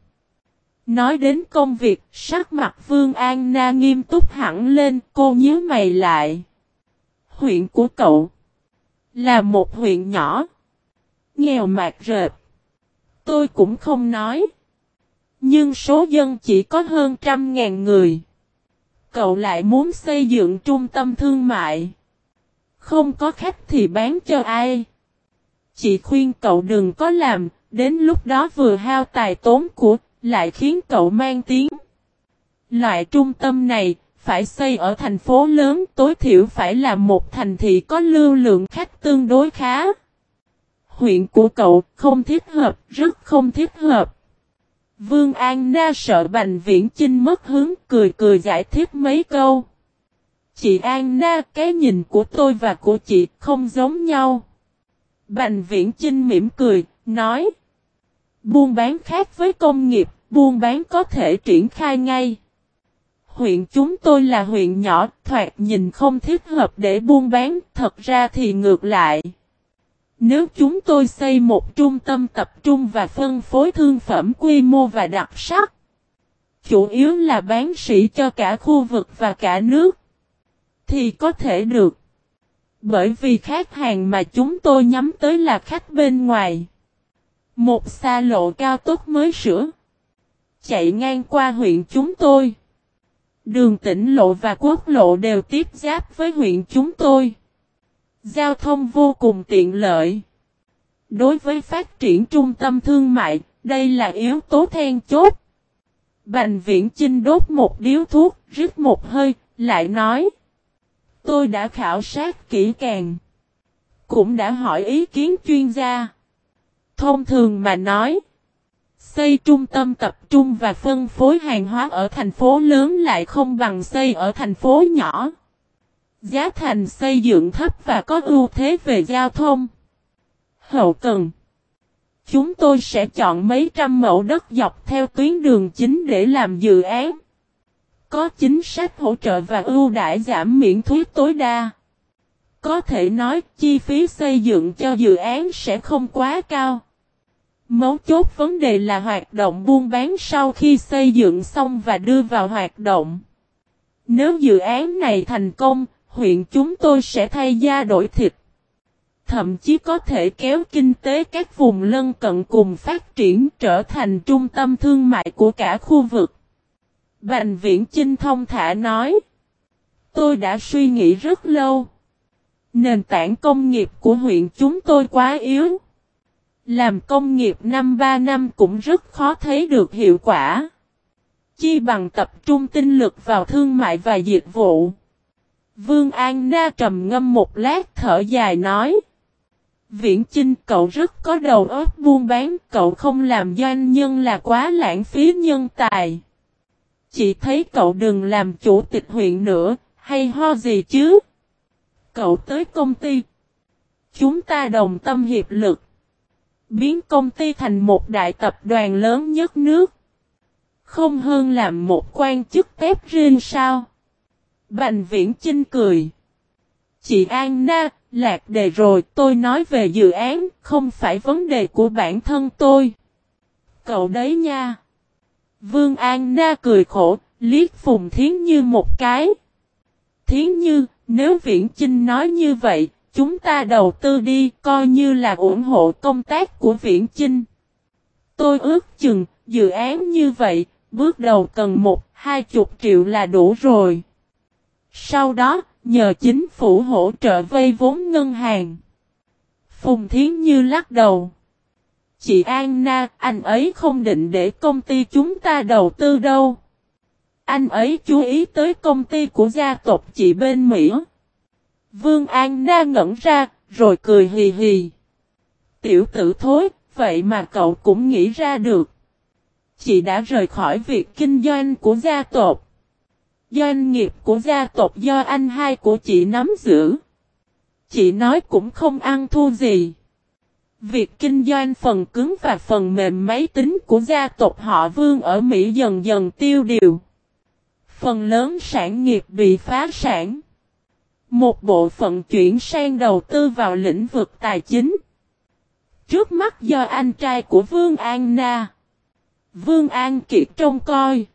Nói đến công việc, sắc mặt Vương An Na nghiêm túc hẳn lên, cô nhớ mày lại. Huyện của cậu là một huyện nhỏ, nghèo mạc rệt. Tôi cũng không nói. Nhưng số dân chỉ có hơn trăm ngàn người cậu lại muốn xây dựng trung tâm thương mại. Không có khách thì bán cho ai. Chị khuyên cậu đừng có làm, đến lúc đó vừa hao tài tốn của, lại khiến cậu mang tiếng. Loại trung tâm này, phải xây ở thành phố lớn tối thiểu phải là một thành thị có lưu lượng khách tương đối khá. Huyện của cậu không thích hợp, rất không thích hợp. Vương An Na sợ Bành Viễn Chinh mất hướng, cười cười giải thích mấy câu. Chị An Na cái nhìn của tôi và của chị không giống nhau. Bành Viễn Chinh mỉm cười, nói. Buôn bán khác với công nghiệp, buôn bán có thể triển khai ngay. Huyện chúng tôi là huyện nhỏ, thoạt nhìn không thích hợp để buôn bán, thật ra thì ngược lại. Nếu chúng tôi xây một trung tâm tập trung và phân phối thương phẩm quy mô và đặc sắc, chủ yếu là bán sỉ cho cả khu vực và cả nước, thì có thể được. Bởi vì khách hàng mà chúng tôi nhắm tới là khách bên ngoài. Một xa lộ cao tốc mới sửa. Chạy ngang qua huyện chúng tôi. Đường tỉnh lộ và quốc lộ đều tiếp giáp với huyện chúng tôi. Giao thông vô cùng tiện lợi. Đối với phát triển trung tâm thương mại, đây là yếu tố then chốt. Bành viễn chinh đốt một điếu thuốc, rít một hơi, lại nói. Tôi đã khảo sát kỹ càng. Cũng đã hỏi ý kiến chuyên gia. Thông thường mà nói. Xây trung tâm tập trung và phân phối hàng hóa ở thành phố lớn lại không bằng xây ở thành phố nhỏ. Giá thành xây dựng thấp và có ưu thế về giao thông. Hậu cần Chúng tôi sẽ chọn mấy trăm mẫu đất dọc theo tuyến đường chính để làm dự án. Có chính sách hỗ trợ và ưu đãi giảm miễn thuế tối đa. Có thể nói chi phí xây dựng cho dự án sẽ không quá cao. Mấu chốt vấn đề là hoạt động buôn bán sau khi xây dựng xong và đưa vào hoạt động. Nếu dự án này thành công, huyện chúng tôi sẽ thay da đổi thịt. Thậm chí có thể kéo kinh tế các vùng lân cận cùng phát triển trở thành trung tâm thương mại của cả khu vực. Bành viễn Chinh thông thả nói. Tôi đã suy nghĩ rất lâu. Nền tảng công nghiệp của huyện chúng tôi quá yếu. Làm công nghiệp năm ba năm cũng rất khó thấy được hiệu quả. Chi bằng tập trung tinh lực vào thương mại và dịch vụ. Vương An Na trầm ngâm một lát thở dài nói. Viễn Chinh cậu rất có đầu óc buôn bán, cậu không làm doanh nhân là quá lãng phí nhân tài. Chỉ thấy cậu đừng làm chủ tịch huyện nữa, hay ho gì chứ? Cậu tới công ty. Chúng ta đồng tâm hiệp lực. Biến công ty thành một đại tập đoàn lớn nhất nước. Không hơn làm một quan chức tép riêng sao? Bành viễn Chinh cười. Chị An Na, lạc đề rồi tôi nói về dự án, không phải vấn đề của bản thân tôi. Cậu đấy nha. Vương An Na cười khổ, liếc Phùng Thiến Như một cái. Thiến Như, nếu Viễn Chinh nói như vậy, chúng ta đầu tư đi, coi như là ủng hộ công tác của Viễn Chinh. Tôi ước chừng, dự án như vậy, bước đầu cần một, hai chục triệu là đủ rồi. Sau đó, nhờ chính phủ hỗ trợ vay vốn ngân hàng. Phùng Thiến Như lắc đầu. Chị Anna, anh ấy không định để công ty chúng ta đầu tư đâu. Anh ấy chú ý tới công ty của gia tộc chị bên Mỹ. Vương Anna ngẩn ra, rồi cười hì hì. Tiểu tử thối, vậy mà cậu cũng nghĩ ra được. Chị đã rời khỏi việc kinh doanh của gia tộc. Doanh nghiệp của gia tộc do anh hai của chị nắm giữ. Chị nói cũng không ăn thua gì. Việc kinh doanh phần cứng và phần mềm máy tính của gia tộc họ Vương ở Mỹ dần dần tiêu điều. Phần lớn sản nghiệp bị phá sản. Một bộ phận chuyển sang đầu tư vào lĩnh vực tài chính. Trước mắt do anh trai của Vương An Na. Vương An Kiệt trông coi.